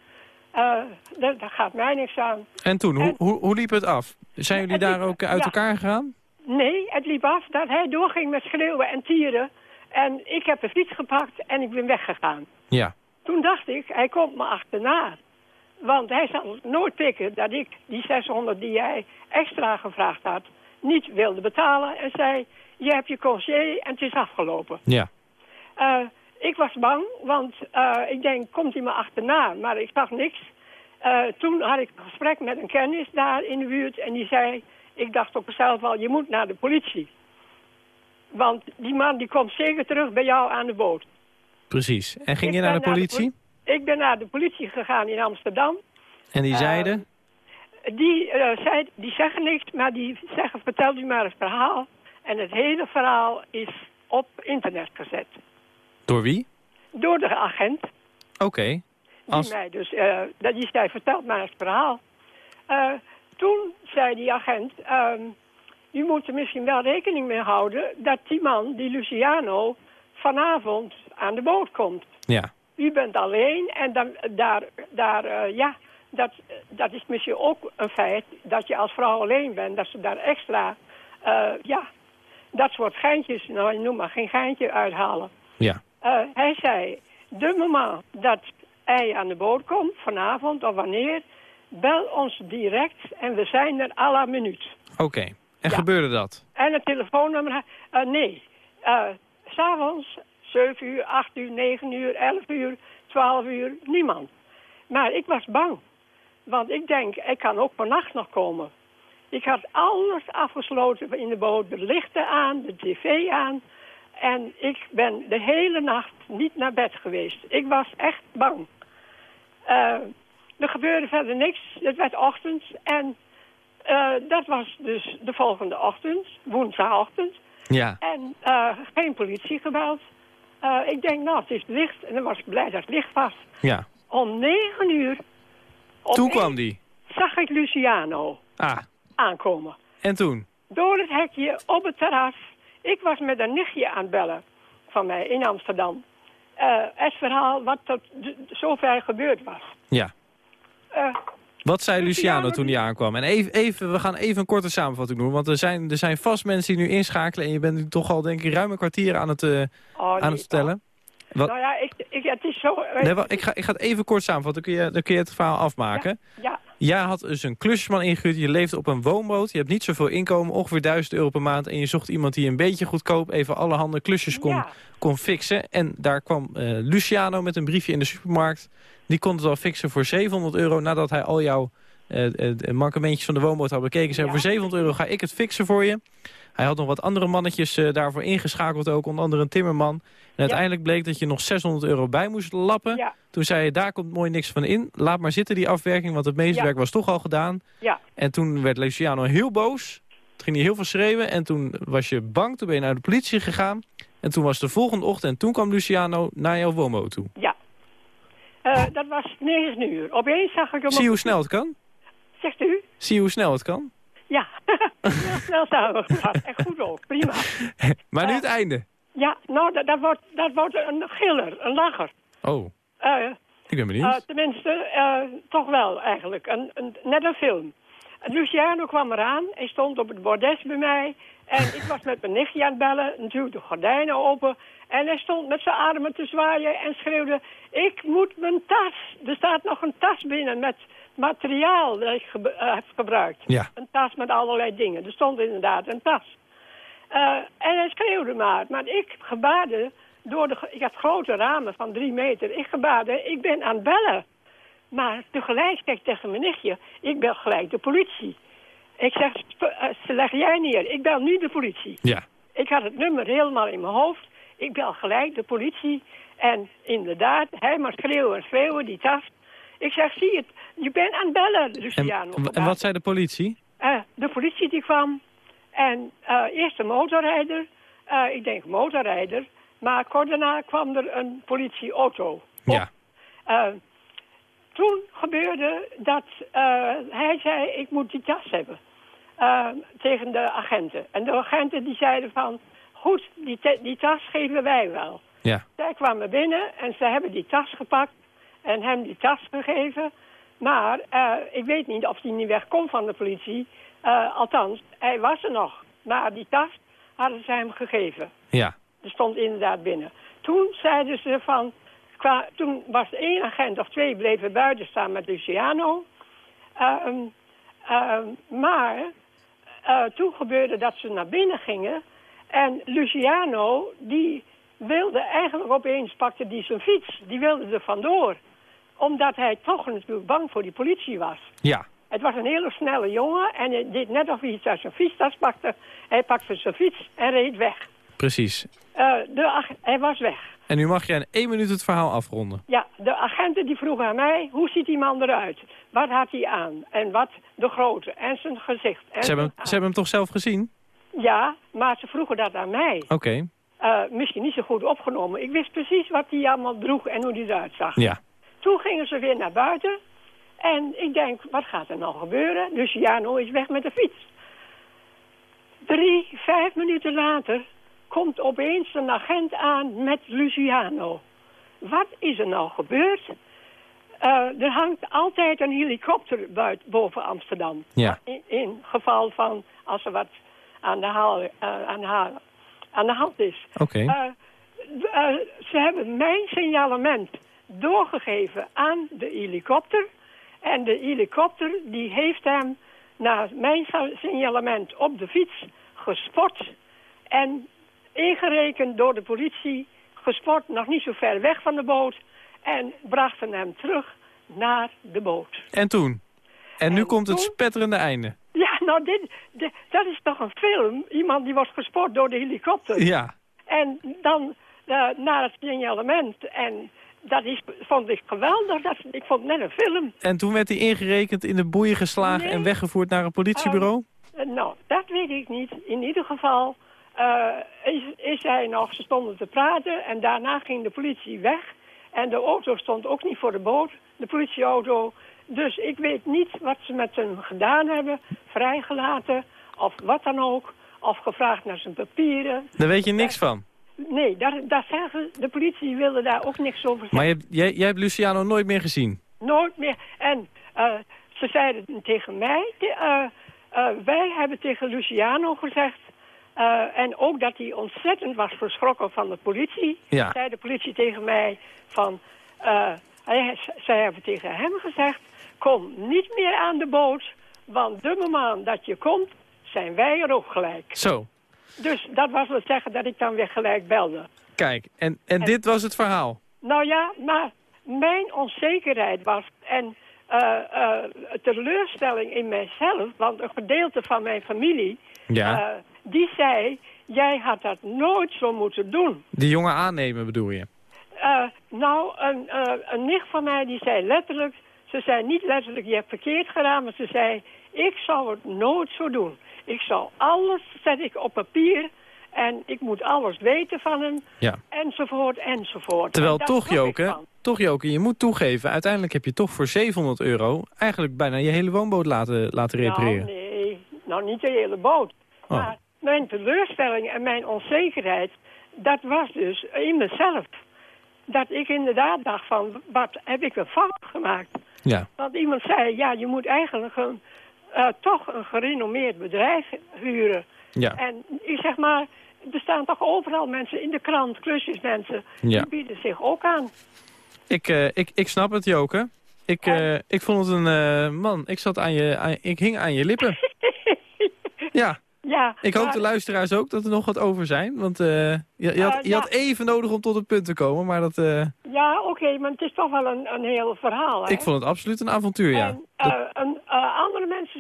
Eh daar, daar gaat mij niks aan. En toen, hoe, En- hoe, hoe liep het af? Zijn jullie daar liep- ook uit ja. elkaar gegaan? Nee, het liep af dat hij doorging met schreeuwen en tieren. En ik heb de fiets gepakt en ik ben weggegaan. Ja. Toen dacht ik, hij komt me achterna. Want hij zal nooit pikken dat ik die 600 die hij extra gevraagd had... niet wilde betalen en zei, je hebt je congé en het is afgelopen. Ja. Eh, ik was bang, want eh, ik denk, komt hij me achterna? Maar ik zag niks. Eh, toen had ik een gesprek met een kennis daar in de buurt en die zei... ik dacht op mezelf al, je moet naar de politie. Want die man die komt zeker terug bij jou aan de boot. Precies. En ging Ik je naar de ben politie? Ik ben naar de politie gegaan in Amsterdam. En die Eh, zeiden? Die, eh, zei, die zeggen niks, maar die zeggen, vertel u maar het verhaal. En het hele verhaal is op internet gezet. Door wie? Door de agent, Oké. die Als... mij dus, eh, dat die zei, vertel maar het verhaal. Toen zei die agent, ehm, u moet er misschien wel rekening mee houden... dat die man, die Luciano, vanavond aan de boot komt. Ja. U bent alleen en dan, daar, daar eh, ja, dat, dat is misschien ook een feit dat je als vrouw alleen bent. Dat ze daar extra, eh, ja, dat soort geintjes, nou noem maar geen geintje uithalen. Ja. Eh, hij zei, de moment dat hij aan de boot komt, vanavond of wanneer, bel ons direct en we zijn er à la minuut. Oké. En Ja. gebeurde dat? En het telefoonnummer, nee, s'avonds 7 uur, 8 uur, 9 uur, 11 uur, 12 uur, niemand. Maar ik was bang, want ik denk, ik kan ook vannacht nog komen. Ik had alles afgesloten in de boot, de lichten aan, de tv aan. En ik ben de hele nacht niet naar bed geweest. Ik was echt bang. Eh, er gebeurde verder niks. Het werd ochtend en eh, dat was dus de volgende ochtend, woensdagochtend. Ja. En eh, geen politie gebeld. Eh, ik denk, nou, het is licht. En dan was ik blij dat het licht was. Ja. Om negen uur Toen kwam die. zag ik Luciano Ah. aankomen. En toen? Door het hekje, op het terras. Ik was met een nichtje aan het bellen van mij in Amsterdam. Eh, het verhaal wat tot zover gebeurd was. Ja. Eh, Wat zei Luciano toen hij aankwam? En even, even, we gaan even een korte samenvatting doen. Want er zijn, er zijn vast mensen die nu inschakelen. En je bent nu toch al, denk ik, ruim een kwartier aan het, oh, aan het vertellen. Wat? Nou ja, ik, ik, het is zo... eh, Nee, ik, ga, ik ga het even kort samenvatten. Dan kun je, dan kun je het verhaal afmaken. ja, Jij had dus een klusjesman ingehuurd. Je leeft op een woonboot. Je hebt niet zoveel inkomen. Ongeveer 1000 euro per maand. En je zocht iemand die een beetje goedkoop even allerhande klusjes kon, Ja. kon fixen. En daar kwam eh, Luciano met een briefje in de supermarkt. Die kon het al fixen voor 700 euro. Nadat hij al jouw eh, eh, mankementjes van de woonboot had bekeken. Zei Ja. voor 700 euro ga ik het fixen voor je. Hij had nog wat andere mannetjes eh, daarvoor ingeschakeld ook. Onder andere een timmerman. En uiteindelijk bleek dat je nog 600 euro bij moest lappen. ja, Toen zei je, daar komt mooi niks van in. Laat maar zitten die afwerking, want het meeste Ja. werk was toch al gedaan. ja. En toen werd Luciano heel boos. Toen ging hij heel veel schreeuwen. En toen was je bang, toen ben je naar de politie gegaan. En toen was de volgende ochtend, en toen kwam Luciano naar jouw woonboot toe. ja. Eh, dat was 9 uur. Opeens zag ik hem... Zie op- hoe snel het kan? Zegt u? Zie hoe snel het kan? Ja, heel snel samengevat. En goed ook, prima. Maar nu Eh. het einde. Ja, nou, dat, dat, wordt, dat wordt een giller, een lacher. Oh, Eh, ik ben benieuwd. eh, tenminste, eh, toch wel eigenlijk. Een, een, net een film. Luciano kwam eraan. Hij stond op het bordes bij mij. En ik was met mijn nichtje aan het bellen. Natuurlijk de gordijnen open. En hij stond met zijn armen te zwaaien en schreeuwde... Ik moet mijn tas. Er staat nog een tas binnen met materiaal dat ik ge- eh, heb gebruikt. ja, Een tas met allerlei dingen. Er stond inderdaad een tas. Eh, en hij schreeuwde maar. Maar ik gebaarde door de... Ik had grote ramen van drie meter. Ik gebaarde, ik ben aan het bellen. Maar tegelijk zeg ik tegen mijn nichtje... Ik bel gelijk de politie. Ik zeg, eh, leg jij neer. Ik bel nu de politie. ja. Ik had het nummer helemaal in mijn hoofd. Ik bel gelijk de politie. En inderdaad, hij maar schreeuwen en schreeuwen, die tas. Ik zeg, zie je het, je bent aan het bellen, En, Luciano. en wat zei de politie? Eh, de politie die kwam. En eh, eerst de motorrijder. Eh, ik denk motorrijder. Maar kort daarna kwam er een politieauto. Ja, toen gebeurde dat hij zei, ik moet die tas hebben. Tegen de agenten. En de agenten die zeiden van, goed, die, die tas geven wij wel. ja. Zij kwamen binnen en ze hebben die tas gepakt en hem die tas gegeven. Maar eh, ik weet niet of hij niet wegkomt van de politie. Eh, althans, hij was er nog. Maar die tas hadden ze hem gegeven. ja. Er stond inderdaad binnen. Toen zeiden ze van... Qua, toen was één agent of twee bleven buiten staan met Luciano. Ehm, ehm, maar eh, toen gebeurde dat ze naar binnen gingen. En Luciano, die wilde eigenlijk opeens, pakte die zijn fiets. Die wilde er vandoor. Omdat hij toch natuurlijk bang voor die politie was. Ja, Het was een hele snelle jongen en hij deed net of hij iets uit zijn fietstas pakte. Hij pakte zijn fiets en reed weg. precies. Eh, de hij was weg. En nu mag jij in één minuut het verhaal afronden. Ja, de agenten die vroegen aan mij, hoe ziet die man eruit? Wat had hij aan? En wat de grootte en zijn gezicht. En Ze hebben, hem- ze hebben hem toch zelf gezien? Ja, maar ze vroegen dat aan mij. Oké, Eh, misschien niet zo goed opgenomen. Ik wist precies wat hij allemaal droeg en hoe hij eruit zag. ja. Toen gingen ze weer naar buiten. En ik denk, wat gaat er nou gebeuren? Luciano is weg met de fiets. Drie, vijf minuten later komt opeens een agent aan met Luciano. Wat is er nou gebeurd? Eh, er hangt altijd een helikopter buiten, boven Amsterdam. Ja. In, in geval van als er wat aan de, haal, eh, aan de, haal- aan de hand is. Oké. Eh, ze hebben mijn signalement doorgegeven aan de helikopter. En de helikopter die heeft hem naar mijn signalement op de fiets gespot. En ingerekend door de politie gespot, nog niet zo ver weg van de boot. En brachten hem terug naar de boot. En toen? En nu komt het spetterende einde. Ja, nou, dit, dit- dat is toch een film. Iemand die wordt gespot door de helikopter. Ja. En dan eh, naar het signalement. En dat is, vond ik geweldig. Dat, ik vond het net een film. En toen werd hij ingerekend in de boeien geslagen Nee. en weggevoerd naar een politiebureau? Eh, nou, dat weet ik niet. In ieder geval eh, is, is hij nog, ze stonden te praten en daarna ging de politie weg. En de auto stond ook niet voor de boot, de politieauto. Dus ik weet niet wat ze met hem gedaan hebben, vrijgelaten of wat dan ook. Of gevraagd naar zijn papieren. Daar weet je niks van. Nee, daar, daar zeggen, de politie wilde daar ook niks over zeggen. Maar je, jij, jij hebt Luciano nooit meer gezien? Nooit meer. En eh, ze zeiden tegen mij, eh, eh, wij hebben tegen Luciano gezegd... en ook dat hij ontzettend was verschrokken van de politie. Ja. Zei de politie tegen mij van... hij, zij hebben tegen hem gezegd... kom niet meer aan de boot, want de moment dat je komt... zijn wij er ook gelijk. Zo, Dus dat was wel zeggen dat ik dan weer gelijk belde. kijk. En, en dit was het verhaal? Nou ja, maar mijn onzekerheid was en eh, eh, teleurstelling in mijzelf, want een gedeelte van mijn familie, Ja. eh, die zei, jij had dat nooit zo moeten doen. Die jongen aannemen bedoel je? Nou, een, een nicht van mij die zei letterlijk, ze zei niet letterlijk, je hebt verkeerd gedaan, maar ze zei, ik zou het nooit zo doen. Ik zou alles, zet ik op papier en ik moet alles weten van hem, Ja. enzovoort, enzovoort. Terwijl En toch, Joke, toch Joke, je moet toegeven... uiteindelijk heb je toch voor 700 euro... eigenlijk bijna je hele woonboot laten, laten repareren. Nou, nee, nou niet de hele boot. Oh. Maar mijn teleurstelling en mijn onzekerheid, dat was dus in mezelf. Dat ik inderdaad dacht van, wat heb ik een fout gemaakt? Ja. Want iemand zei, ja, je moet eigenlijk een, eh, toch een gerenommeerd bedrijf huren. Ja. En ik zeg maar, er staan toch overal mensen in de krant, klusjesmensen, Ja. die bieden zich ook aan. Ik, eh, ik, ik snap het, Joke. Ik, eh, ik vond het een... man, ik, zat aan je, aan- ik hing aan je lippen. ja, Ja, ik hoop maar- de luisteraars ook dat er nog wat over zijn. Want je, je, had, je ja. had even nodig om tot het punt te komen. Maar dat, Ja, oké, maar het is toch wel een, een heel verhaal, hè? ik vond het absoluut een avontuur, ja. En eh, een,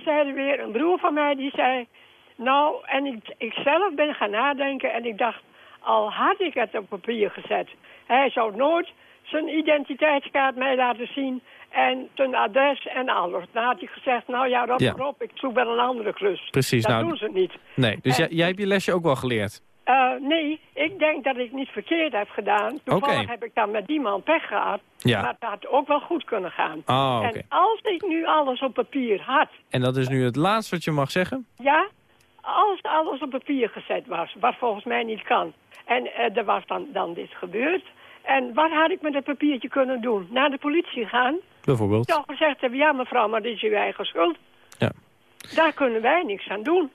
mensen zeiden weer, een broer van mij die zei... Nou, en ik, ik zelf ben gaan nadenken en ik dacht... Al had ik het op papier gezet... Hij zou nooit zijn identiteitskaart mij laten zien... En zijn adres en alles. Dan had hij gezegd, nou ja, Rob, Ja. Ik zoek wel een andere klus. Precies, Dat nou- doen ze niet. Nee, dus en- jij, jij hebt je lesje ook wel geleerd. Eh, nee, ik denk dat ik niet verkeerd heb gedaan. Toevallig heb ik dan met die man pech gehad. Ja. Maar het had ook wel goed kunnen gaan. Oké. En als ik nu alles op papier had... En dat is nu het laatste wat je mag zeggen? Ja, als alles op papier gezet was, wat volgens mij niet kan. En eh, er was dan, dan dit gebeurd. En wat had ik met dat papiertje kunnen doen? Naar de politie gaan? Bijvoorbeeld. Toch gezegd hebben, ja mevrouw, maar dit is uw eigen schuld. Ja. Daar kunnen wij niks aan doen.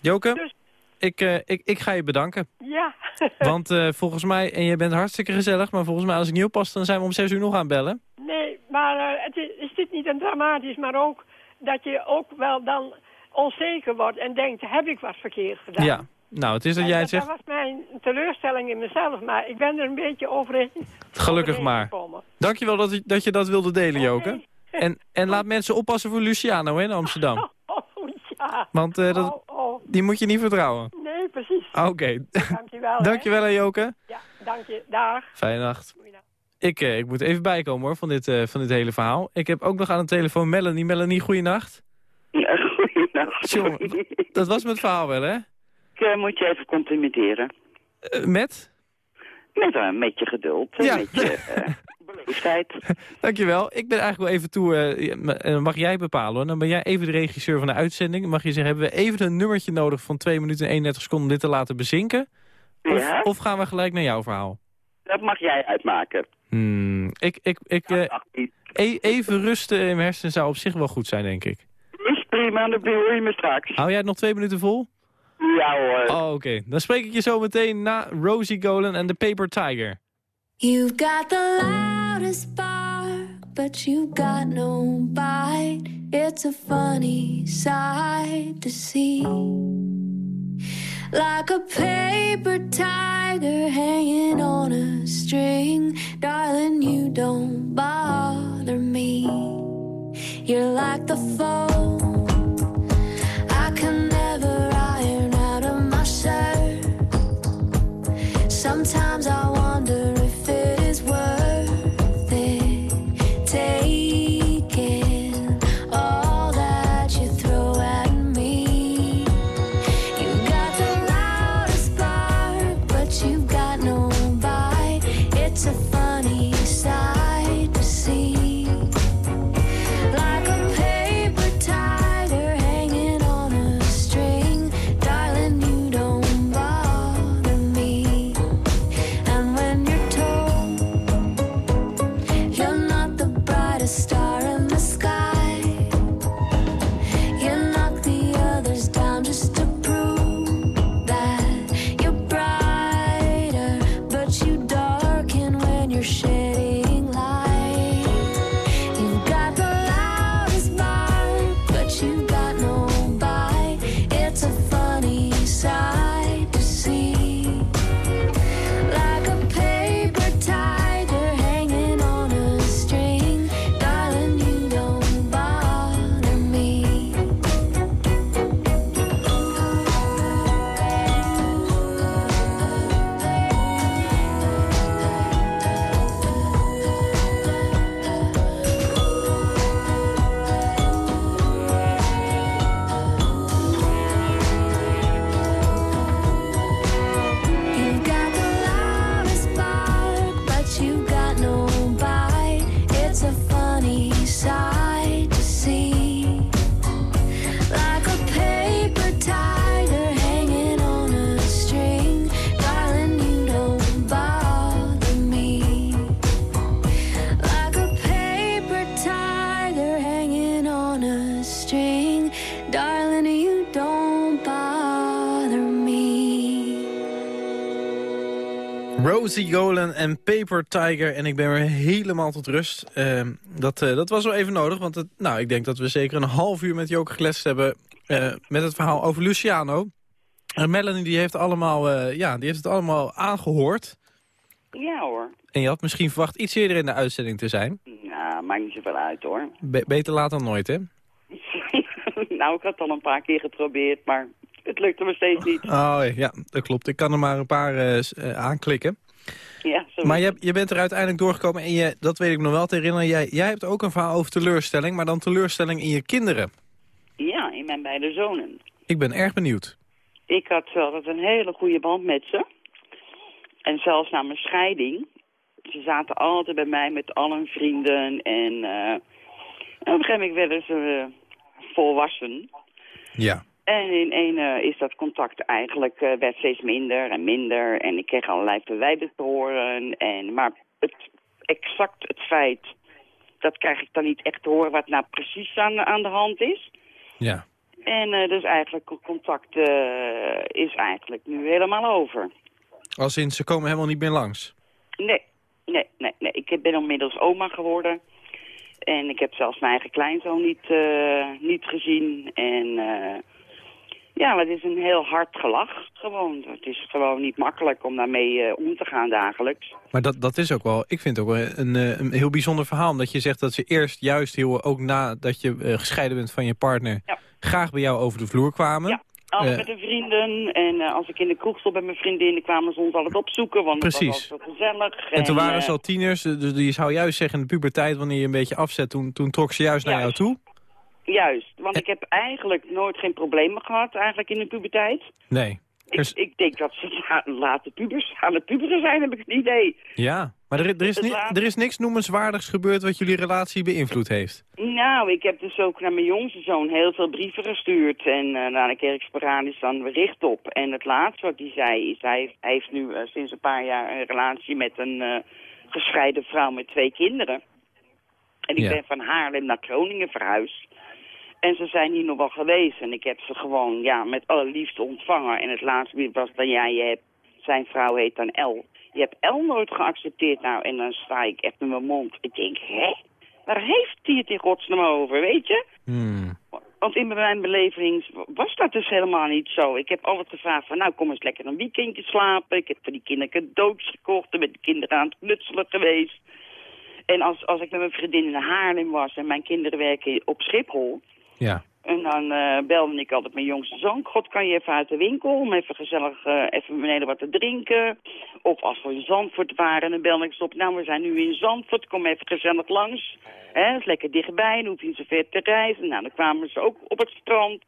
Joke, Dus- ik, eh, ik, ik ga je bedanken. Ja. Want eh, volgens mij, en je bent hartstikke gezellig... maar volgens mij als ik niet oppas, dan zijn we om zes uur nog aan bellen. nee, maar eh, het is, is dit niet een dramatisch, maar ook dat je ook wel dan onzeker wordt en denkt, heb ik wat verkeerd gedaan? Ja, nou, het is dat En jij dat, zegt. dat was mijn teleurstelling in mezelf, maar ik ben er een beetje overheen. Gelukkig overheen maar. gekomen. Dankjewel dat, je- dat je dat wilde delen, Joke. Oké. En, en laat mensen oppassen voor Luciano hè, in Amsterdam. Oh, ja. Want dat, Oh, oh. Die moet je niet vertrouwen. Nee, precies. Oké, Dankjewel. hè. dankjewel hè, Joke. Ja, dank je. Dag. Fijne nacht. Ik, eh, ik moet even bijkomen hoor, van dit, eh, van dit hele verhaal. Ik heb ook nog aan de telefoon Melanie. Melanie, goeienacht. Ja, goeienacht. Jongen, dat was mijn verhaal wel, hè? Ik eh, moet je even complimenteren. Eh, met? Met een beetje geduld, een Ja. eh beleefdheid. Dankjewel. Ik ben eigenlijk wel even toe... eh, m- eh, mag jij bepalen hoor. Dan ben jij even de regisseur van de uitzending. Mag je zeggen, hebben we even een nummertje nodig van 2 minuten en 31 seconden om dit te laten bezinken? Of, Ja? of gaan we gelijk naar jouw verhaal? Dat mag jij uitmaken. Hmm, ik, ik, ik, eh, e- even rusten in mijn hersenen zou op zich wel goed zijn, denk ik. Is prima, dan hoor je me straks. Hou jij het nog twee minuten vol? Ja hoor. Oh, oké. Dan spreek ik je zo meteen na Rosie Golan en de Paper Tiger. You've got the loudest bark, but you got no bite. It's a funny sight to see. Like a paper tiger hanging on a string. Darling, you don't bother me. You're like the foam. I can never iron out of my shirt. Sometimes I wonder if it Rosie Golan en Paper Tiger. En ik ben weer helemaal tot rust. Ehm, dat, eh, dat was wel even nodig, want het, nou, ik denk dat we zeker een half uur met Joke geletst hebben... eh, met het verhaal over Luciano. En Melanie die heeft, allemaal, eh, ja, die heeft het allemaal aangehoord. Ja hoor. En je had misschien verwacht iets eerder in de uitzending te zijn. Nou, maakt niet zoveel uit hoor. Be- beter laat dan nooit, hè? nou, ik had het al een paar keer geprobeerd, maar het lukte me steeds niet. Oh ja, dat klopt. Ik kan er maar een paar eh, eh, aanklikken. Ja, Maar je, je bent er uiteindelijk doorgekomen en je, dat weet ik nog wel te herinneren. Jij, jij hebt ook een verhaal over teleurstelling, maar dan teleurstelling in je kinderen. Ja, in mijn beide zonen. Ik ben erg benieuwd. Ik had wel altijd een hele goede band met ze. En zelfs na mijn scheiding. Ze zaten altijd bij mij met al hun vrienden. En, eh, en op een gegeven moment werden ze volwassen. Ja. En in één eh, is dat contact eigenlijk werd steeds minder en minder. En ik kreeg allerlei verwijten te horen. En, maar het, exact het feit, dat krijg ik dan niet echt te horen wat nou precies aan, aan de hand is. Ja. En eh, dus eigenlijk contact is eigenlijk nu helemaal over. Als in, ze komen helemaal niet meer langs. Nee, nee, nee, nee. Ik ben inmiddels oma geworden. En ik heb zelfs mijn eigen kleinzoon niet, eh, niet gezien. En ja, het is een heel hard gelach gewoon. Het is gewoon niet makkelijk om daarmee eh, om te gaan dagelijks. Maar dat, dat is ook wel, ik vind het ook wel een, eh, een heel bijzonder verhaal. Omdat je zegt dat ze eerst juist heel, ook nadat je eh, gescheiden bent van je partner... Ja. graag bij jou over de vloer kwamen. Ja. Altijd met de vrienden. En als ik in de kroeg stond met mijn vriendinnen, kwamen ze ons altijd opzoeken. Want het Precies. was altijd zo gezellig. En toen waren ze al tieners, dus je zou juist zeggen in de puberteit... wanneer je een beetje afzet, toen, toen trok ze juist naar jou toe. Juist, want ik heb eigenlijk nooit geen problemen gehad eigenlijk in de puberteit. Nee. Ik, Dus- ik denk dat ze la- late pubers aan het puberen zijn, heb ik het idee. Ja. Maar er, er, is er is niks noemenswaardigs gebeurd wat jullie relatie beïnvloed heeft. Nou, ik heb dus ook naar mijn jongste zoon heel veel brieven gestuurd. En uh, daar kreeg ik sporadisch dan bericht op. En het laatste wat hij zei is, hij heeft, hij heeft nu uh, sinds een paar jaar een relatie met een uh, gescheiden vrouw met twee kinderen. En ik Ja. ben van Haarlem naar Groningen verhuisd. En ze zijn hier nog wel geweest. En ik heb ze gewoon ja, met alle liefde ontvangen. En het laatste brief was dan, ja, je hebt, zijn vrouw heet dan El. Je hebt El nooit geaccepteerd. Nou, en dan sta ik echt met mijn mond. Ik denk, hè? Waar heeft hij het in godsnaam over, weet je? Hmm. Want in mijn beleving was dat dus helemaal niet zo. Ik heb altijd gevraagd van, nou kom eens lekker een weekendje slapen. Ik heb voor die kinderen cadeaus gekocht en met de kinderen aan het knutselen geweest. En als, als ik met mijn vriendin in Haarlem was en mijn kinderen werken op Schiphol... Ja. En dan uh, belde ik altijd mijn jongste zoon. God, kan je even uit de winkel om even gezellig uh, even beneden wat te drinken? Of als we in Zandvoort waren, dan belde ik ze op. Nou, we zijn nu in Zandvoort, kom even gezellig langs. Hè, is lekker dichtbij, dan hoef je niet zo ver te reizen. Nou, dan kwamen ze ook op het strand.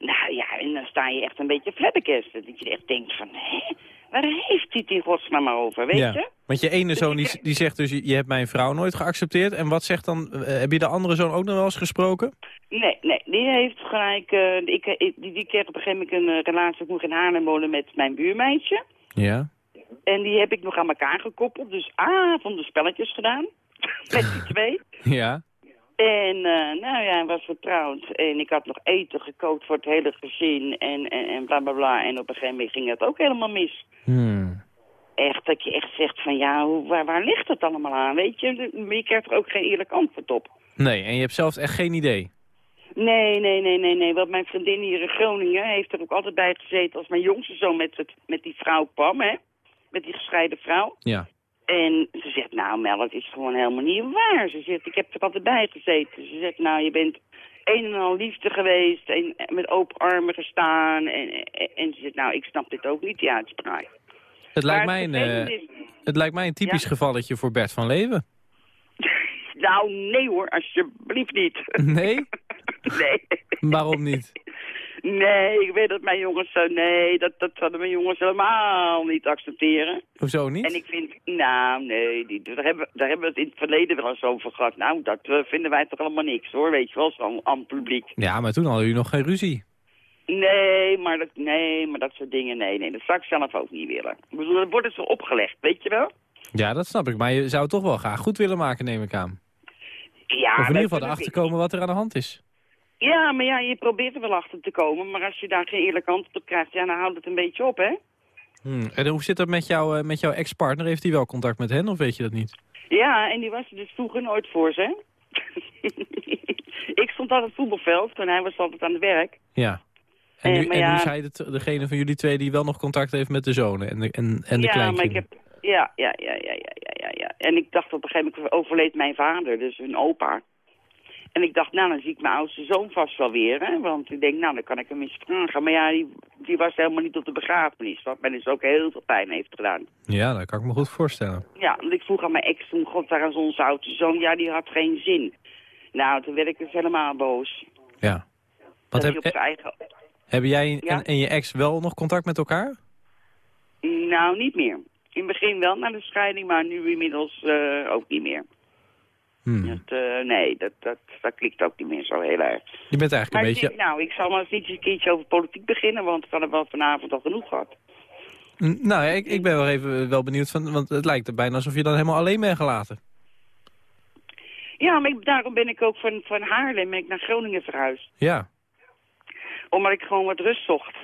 Nou ja, en dan sta je echt een beetje flabbergasted. Dat je echt denkt van, hé, waar heeft hij het in godsnaam maar over, weet ja. je? Want je ene zoon die, die zegt dus, je je hebt mijn vrouw nooit geaccepteerd. En wat zegt dan, uh, heb je de andere zoon ook nog wel eens gesproken? Nee, nee, die heeft gelijk, uh, ik, ik, die, die kreeg op een gegeven moment een uh, relatie, ik moest in Haarlem wonen met mijn buurmeisje. Ja. En die heb ik nog aan elkaar gekoppeld, dus avonden spelletjes gedaan, met die twee. Ja. En uh, nou ja, hij was vertrouwd en ik had nog eten gekookt voor het hele gezin en, en, en bla bla bla. En op een gegeven moment ging het ook helemaal mis. Hmm. Echt, dat je echt zegt van ja, hoe, waar, waar ligt het allemaal aan, weet je? Je krijgt er ook geen eerlijk antwoord op. Nee, en je hebt zelf echt geen idee? Nee, nee, nee, nee, nee. Want mijn vriendin hier in Groningen heeft er ook altijd bij gezeten als mijn jongste zoon met, het, met die vrouw kwam, hè. Met die gescheiden vrouw. Ja. En ze zegt, nou Mel, het is gewoon helemaal niet waar. Ze zegt, ik heb er altijd bij gezeten. Ze zegt, nou, je bent een en al liefde geweest en met open armen gestaan. En, en, en ze zegt, nou, ik snap dit ook niet, die uitspraak. Het lijkt, mij een, uh, is- het lijkt mij een typisch Ja? gevalletje voor Bert van Leven. Nou, nee hoor, alsjeblieft niet. Nee? nee. Waarom niet? Nee, ik weet dat mijn jongens zo... Nee, dat, dat zouden mijn jongens helemaal niet accepteren. Hoezo niet? En ik vind... Nou, nee, die, daar, hebben, daar hebben we het in het verleden wel eens over gehad. Nou, dat eh, vinden wij toch allemaal niks, hoor. Weet je wel, zo aan het publiek. Ja, maar toen hadden jullie nog geen ruzie. Nee, maar dat, nee, maar dat soort dingen, nee, nee. Dat zou ik zelf ook niet willen. Ik bedoel, dat wordt zo opgelegd, weet je wel? Ja, dat snap ik. Maar je zou het toch wel graag goed willen maken, neem ik aan. Ja, of in ieder geval erachter komen wat er aan de hand is. Ja, maar ja, je probeert er wel achter te komen. Maar als je daar geen eerlijk antwoord op krijgt, ja, dan houdt het een beetje op, hè? Hmm. En hoe zit dat met, jou, eh, met jouw ex-partner? Heeft hij wel contact met hen of weet je dat niet? Ja, en die was er dus vroeger nooit voor ze. ik stond altijd op het voetbalveld en hij was altijd aan het werk. Ja. En Eh, nu, en nu hij de, degene van jullie twee die wel nog contact heeft met de zonen en de, en, en de ja, maar ik heb... Ja, ja, ja, ja, ja, ja, ja. En ik dacht op een gegeven moment overleed mijn vader, dus hun opa. En ik dacht, nou, dan zie ik mijn oudste zoon vast wel weer, hè. Want ik denk, nou, dan kan ik hem eens vragen. Maar ja, die, die was helemaal niet op de begrafenis, wat mij dus ook heel veel pijn heeft gedaan. Ja, dat kan ik me goed voorstellen. Ja, want ik vroeg aan mijn ex toen, god, waar is onze oudste zoon? Ja, die had geen zin. Nou, toen werd ik dus helemaal boos. Ja. Hij heb, op zijn eigen... hebben jij Ja? en, en je ex wel nog contact met elkaar? Nou, niet meer. In het begin wel na de scheiding, maar nu inmiddels eh, ook niet meer. Hmm. Dat, eh, nee, dat, dat, dat klikt ook niet meer zo heel erg. Je bent eigenlijk Maar een ik beetje... denk, nou, ik zal maar eens niet eens een keertje over politiek beginnen, want ik had er wel vanavond al genoeg gehad. Nou, ja, ik, ik ben wel even wel benieuwd, van, want het lijkt er bijna alsof je dan helemaal alleen bent gelaten. Ja, maar ik- daarom ben ik ook van, van Haarlem ben ik naar Groningen verhuisd. Ja, Omdat ik gewoon wat rust zocht.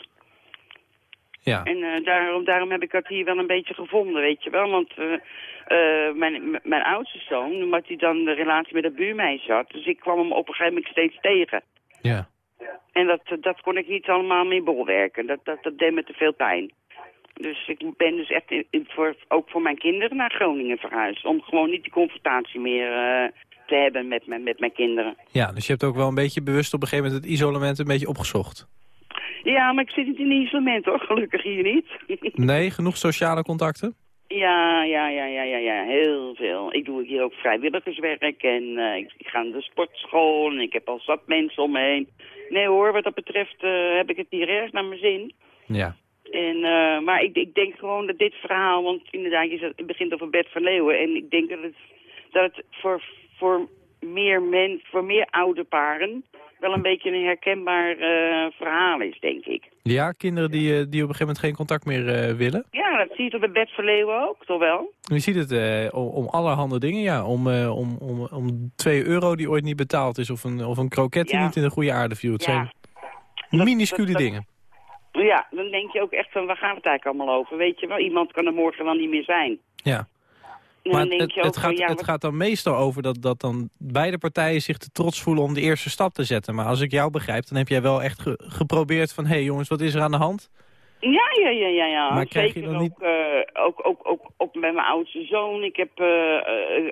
ja. En eh, daarom, daarom heb ik dat hier wel een beetje gevonden, weet je wel. Want eh, eh, mijn, mijn oudste zoon, omdat hij dan de relatie met een buurmeisje had... dus ik kwam hem op een gegeven moment steeds tegen. ja. En dat, dat kon ik niet allemaal meer bolwerken. Dat, dat, dat deed me te veel pijn. Dus ik ben dus echt in, in- voor, ook voor mijn kinderen naar Groningen verhuisd. Om gewoon niet die confrontatie meer eh, te hebben met, mijn- met mijn kinderen. Ja, dus je hebt ook wel een beetje bewust op een gegeven moment het isolement een beetje opgezocht. Ja, maar ik zit niet in isolement hoor, gelukkig hier niet. Nee, genoeg sociale contacten? Ja, ja, ja, ja, ja, ja, heel veel. Ik doe hier ook vrijwilligerswerk en eh, ik, ik ga naar de sportschool en ik heb al zat mensen om me heen. Nee hoor, wat dat betreft eh, heb ik het hier erg naar mijn zin. Ja. En, eh, maar ik, ik denk gewoon dat dit verhaal, want inderdaad, je het begint over Bert van Leeuwen. En ik denk dat het, dat het voor, voor meer men, voor meer ouderparen wel een beetje een herkenbaar eh, verhaal is, denk ik. Ja, kinderen die, eh, die op een gegeven moment geen contact meer eh, willen. Ja, dat zie je toch bij Bert van Leeuwen ook, toch wel? Je ziet het eh, om, allerhande dingen, ja. Om, om, om, om 2 euro die ooit niet betaald is of een, of een kroket die Ja. niet in de goede aarde viel. Het Ja. zijn Dat- minuscule dat- dat- dingen. Ja, dan denk je ook echt van, waar gaat het eigenlijk allemaal over? Weet je wel, iemand kan er morgen wel niet meer zijn. Ja. Maar het, ook het, van, gaat, ja, het gaat dan meestal over dat, dat dan beide partijen zich te trots voelen om de eerste stap te zetten. Maar als ik jou begrijp, dan heb jij wel echt ge- geprobeerd van... hé hey jongens, wat is er aan de hand? Ja, ja, ja, ja, ja. Maar krijg je Zeker dan ook, niet- eh, ook, ook, ook, ook met mijn oudste zoon. Ik heb eh,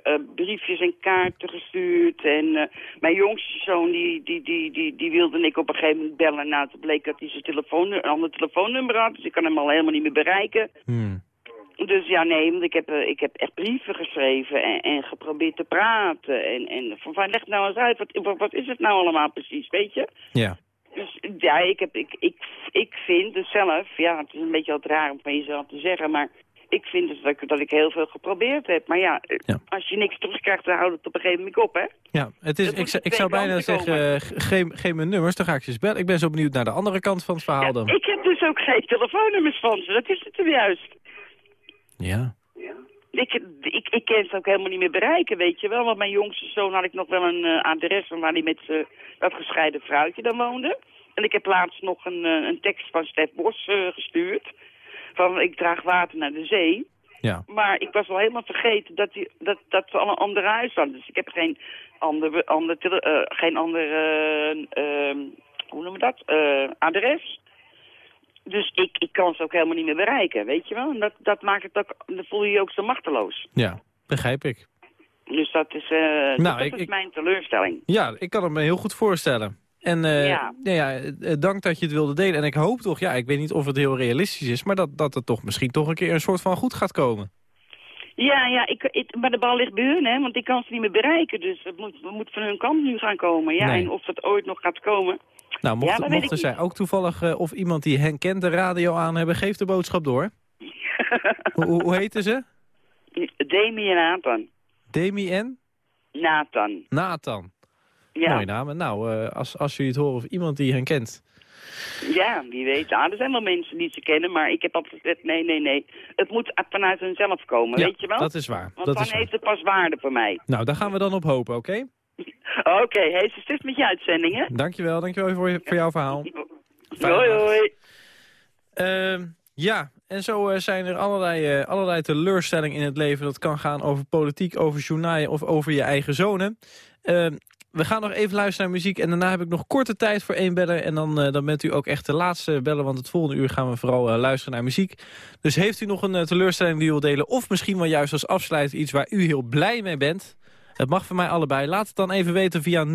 eh, briefjes en kaarten gestuurd. En mijn jongste zoon, die, die, die, die, die wilde ik op een gegeven moment bellen. Nou, toen bleek dat hij zijn telefoon, een ander telefoonnummer had. Dus ik kan hem al helemaal niet meer bereiken. Hmm. Dus ja, nee, want ik heb, eh, ik heb echt brieven geschreven en, en geprobeerd te praten. En, en van, van, leg nou eens uit, wat, wat, is het nou allemaal precies, weet je? Ja. Dus ja, ik, heb, ik, ik, ik vind dus zelf, ja, het is een beetje wat raar om van jezelf te zeggen, maar ik vind dus dat ik, dat ik heel veel geprobeerd heb. Maar ja, eh, Ja. als je niks terugkrijgt, dan houdt het op een gegeven moment op, hè? Ja, het is, Dat ik, ik zou bijna zeggen, ge- geef, geef me nummers, dan ga ik ze eens bellen. Ik ben zo benieuwd naar de andere kant van het verhaal dan. Ik heb dus ook geen telefoonnummers van ze, dat is het hem juist. Ja. Ik, ik, ik kan ze ook helemaal niet meer bereiken, weet je wel. Want mijn jongste zoon had ik nog wel een eh, adres van waar hij met z'n- dat gescheiden vrouwtje dan woonde. En ik heb laatst nog een, eh, een tekst van Stef Bos eh, gestuurd. Van ik draag water naar de zee. Ja. Maar ik was wel helemaal vergeten dat, die, dat, dat ze al een ander huis hadden. Dus ik heb geen ander, ander, eh, geen ander eh, ehm, hoe noemen we dat, adres. Dus ik, ik kan ze ook helemaal niet meer bereiken, weet je wel. En dat, dat maakt het ook, dan voel je je ook zo machteloos. Ja, begrijp ik. Dus dat is, eh Nou, dat ik- is mijn teleurstelling. Ja, ik kan het me heel goed voorstellen. En eh, Ja. nou ja, eh, dank dat je het wilde delen. En ik hoop toch, ja, ik weet niet of het heel realistisch is... maar dat, dat het toch misschien toch een keer een soort van goed gaat komen. Ja, ja, ik, ik, maar de bal ligt bij hun, hè, want ik kan ze niet meer bereiken. Dus het moet, het moet van hun kant nu gaan komen. Ja, Nee. en of dat ooit nog gaat komen. Nou, mocht, Ja, mochten zij ook toevallig eh, of iemand die hen kent de radio aan hebben... geef de boodschap door. hoe, hoe, hoe heten ze? Demi en Nathan. Demi en Nathan. Nathan. Ja. Mooie namen. Nou, eh, als, als jullie het horen of iemand die hen kent... Ja, wie weet. Ah, er zijn wel mensen die ze kennen, maar ik heb altijd gezegd, nee, nee, nee. Het moet vanuit hunzelf komen, Ja, weet je wel? dat is waar. Want dat dan is waar. heeft het pas waarde voor mij. Nou, daar gaan we dan op hopen, oké? Oké, hey, succes met je uitzendingen. Dankjewel, dankjewel voor, je- voor jouw verhaal. Fijne Hoi, hoi. Ehm, ja, en zo eh, zijn er allerlei, eh, allerlei teleurstellingen in het leven. Dat kan gaan over politiek, over journaaien of over je eigen zonen. Ehm, we gaan nog even luisteren naar muziek en daarna heb ik nog korte tijd voor één beller. En dan, eh, dan bent u ook echt de laatste beller, want het volgende uur gaan we vooral luisteren naar muziek. Dus heeft u nog een teleurstelling die u wilt delen of misschien wel juist als afsluiter iets waar u heel blij mee bent... Het mag voor mij allebei. Laat het dan even weten via 0800-1121.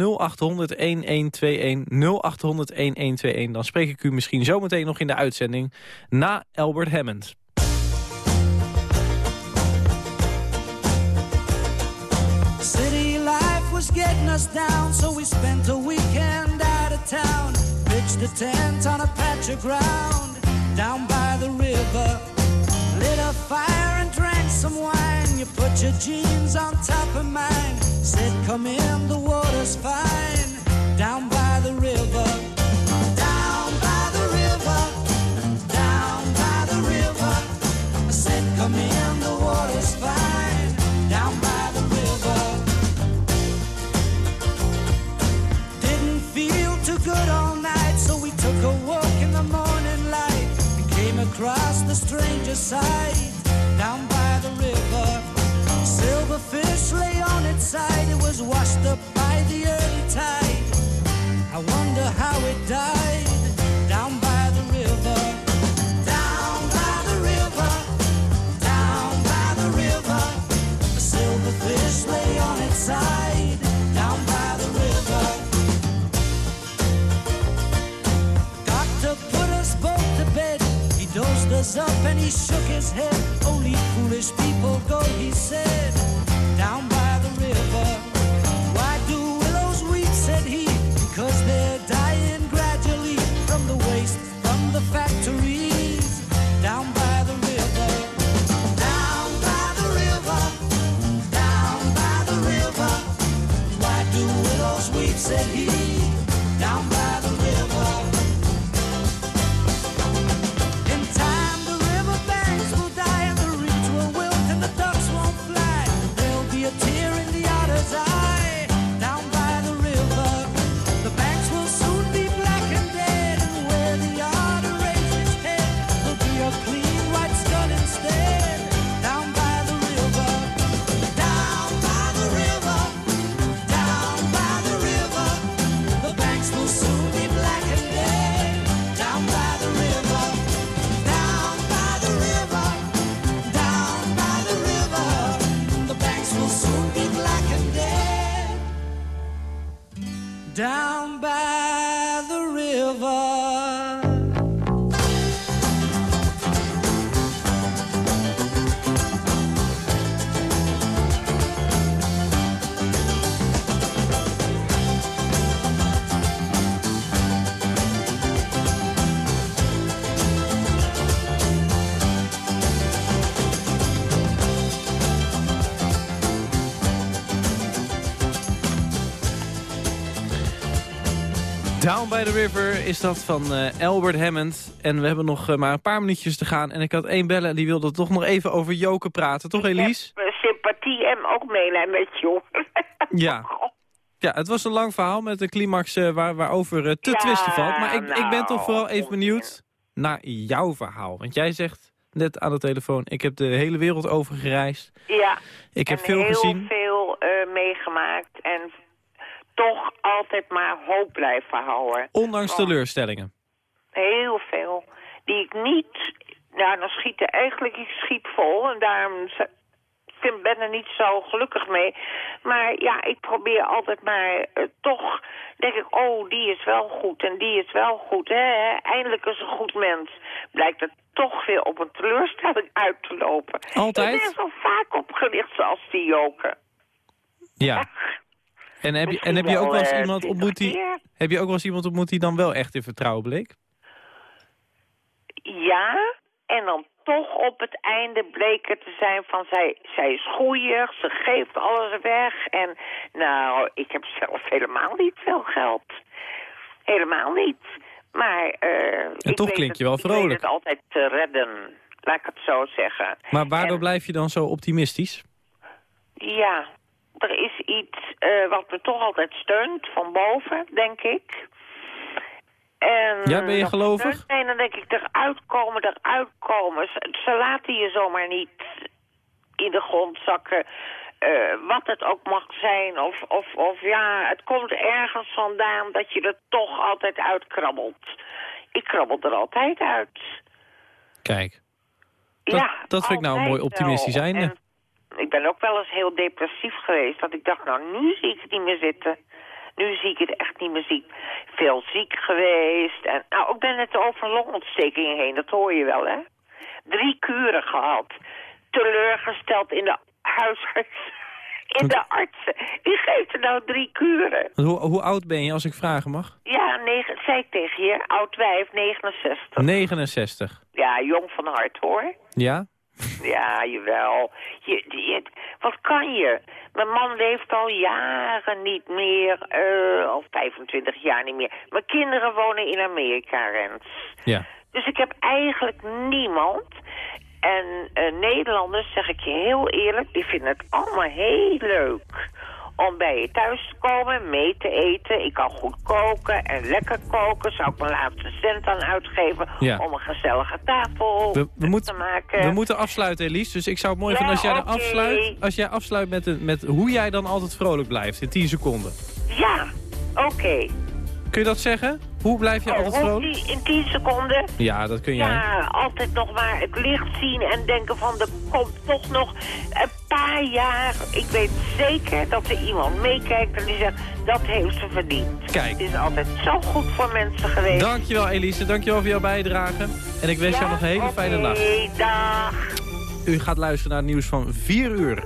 0800-1121. Dan spreek ik u misschien zometeen nog in de uitzending na Albert Hammond. City life was getting us down, so we spent a weekend out of town. Pitched a tent on a patch of ground down by the river. Lit a fire and drank some wine. You put your jeans on top of mine. Said, Come in, the water's fine. Down by the river. Across the stranger side down by the river. Silverfish lay on its side, it was washed up by the early tide. I wonder how it died down by the river. shoulders up and he shook his head. Only foolish people go, he said, down by the river. Why do willows weep, said he, because they're dying gradually from the waste, from the factories, down by the river. Down by the river, down by the river. Why do willows weep, said he. Down Down by the River is dat van eh, Albert Hammond. En we hebben nog eh, maar een paar minuutjes te gaan. En ik had één bellen en die wilde toch nog even over Joken praten. Toch, Elise? heb, eh, sympathie en ook meelijn met je. Ja. Ja, het was een lang verhaal met een climax waar, waarover te Ja, twisten valt. Maar ik, ik ben toch vooral nou, even benieuwd naar jouw verhaal. Want jij zegt net aan de telefoon, ik heb de hele wereld over gereisd. Ja. Ik heb veel heel gezien. veel eh, meegemaakt en toch altijd maar hoop blijven houden. Ondanks Want teleurstellingen. Heel veel. Die ik niet... Nou, dan schiet er eigenlijk iets schiet vol en daarom ben er niet zo gelukkig mee. Maar ja, ik probeer altijd maar eh, toch... denk ik, oh, die is wel goed en die is wel goed. Hè? Eindelijk is een goed mens. Blijkt het toch weer op een teleurstelling uit te lopen. Altijd? Ik ben zo vaak opgelicht zoals die joken. Ja. En heb je, en heb je ook wel eens eh, iemand 20 ontmoet die... Heb je ook wel eens iemand ontmoet die dan wel echt in vertrouwen bleek? Ja, en dan toch op het einde bleek het te zijn van zij, zij is goeieig, ze geeft alles weg. En nou, ik heb zelf helemaal niet veel geld. Helemaal niet. Maar eh ik toch weet klink je wel Ik vrolijk. weet het altijd te redden, laat ik het zo zeggen. Maar waardoor En- blijf je dan zo optimistisch? Ja, er is iets eh, wat me toch altijd steunt van boven, denk ik. En Ja, ben je gelovig? steunt En dan denk ik, eruit komen, eruit komen. Ze, ze laten je zomaar niet in de grond zakken. eh, wat het ook mag zijn. Of, of, of ja, het komt ergens vandaan dat je er toch altijd uitkrabbelt. Ik krabbel er altijd uit. Kijk, Dat- ja, dat vind ik nou een mooi optimistisch einde. Ik ben ook wel eens heel depressief geweest. Dat ik dacht, nou, nu zie ik het niet meer zitten. Nu zie ik het echt niet meer zien. Veel ziek geweest. En, nou, ik ben net over longontsteking heen. Dat hoor je wel, hè? Drie kuren gehad. Teleurgesteld in de huisarts. In de artsen. Wie geeft er nou drie kuren? Hoe, hoe oud ben je als ik vragen mag? Ja, negen, zei ik tegen je. Oud wijf, 69. 69. Ja, jong van hart, hoor. Ja? Ja, jawel. Je, je, wat kan je? Mijn man leeft al jaren niet meer, eh, al 25 jaar niet meer. Mijn kinderen wonen in Amerika, Rens. Ja. Dus ik heb eigenlijk niemand. En eh, Nederlanders, zeg ik je heel eerlijk, die vinden het allemaal heel leuk om bij je thuis te komen, mee te eten. Ik kan goed koken en lekker koken. Zou ik mijn laatste cent aan uitgeven Ja. om een gezellige tafel We, we, te moeten, maken. we moeten afsluiten, Elise. Dus ik zou het mooi Ja, vinden als jij oké. afsluit, als jij afsluit met, een, met hoe jij dan altijd vrolijk blijft in 10 seconden. Ja, oké. Kun je dat zeggen? Hoe blijf je Oh, altijd vrolijk? die in 10 seconden? Ja, dat kun jij. Ja, altijd nog maar het licht zien en denken van er komt toch nog een paar jaar. Ik weet zeker dat er iemand meekijkt en die zegt dat heeft ze verdiend. Kijk. Het is altijd zo goed voor mensen geweest. Dankjewel Elise, dankjewel voor jouw bijdrage. En ik wens jou nog een hele fijne nacht. dag. U gaat luisteren naar het nieuws van 4 uur.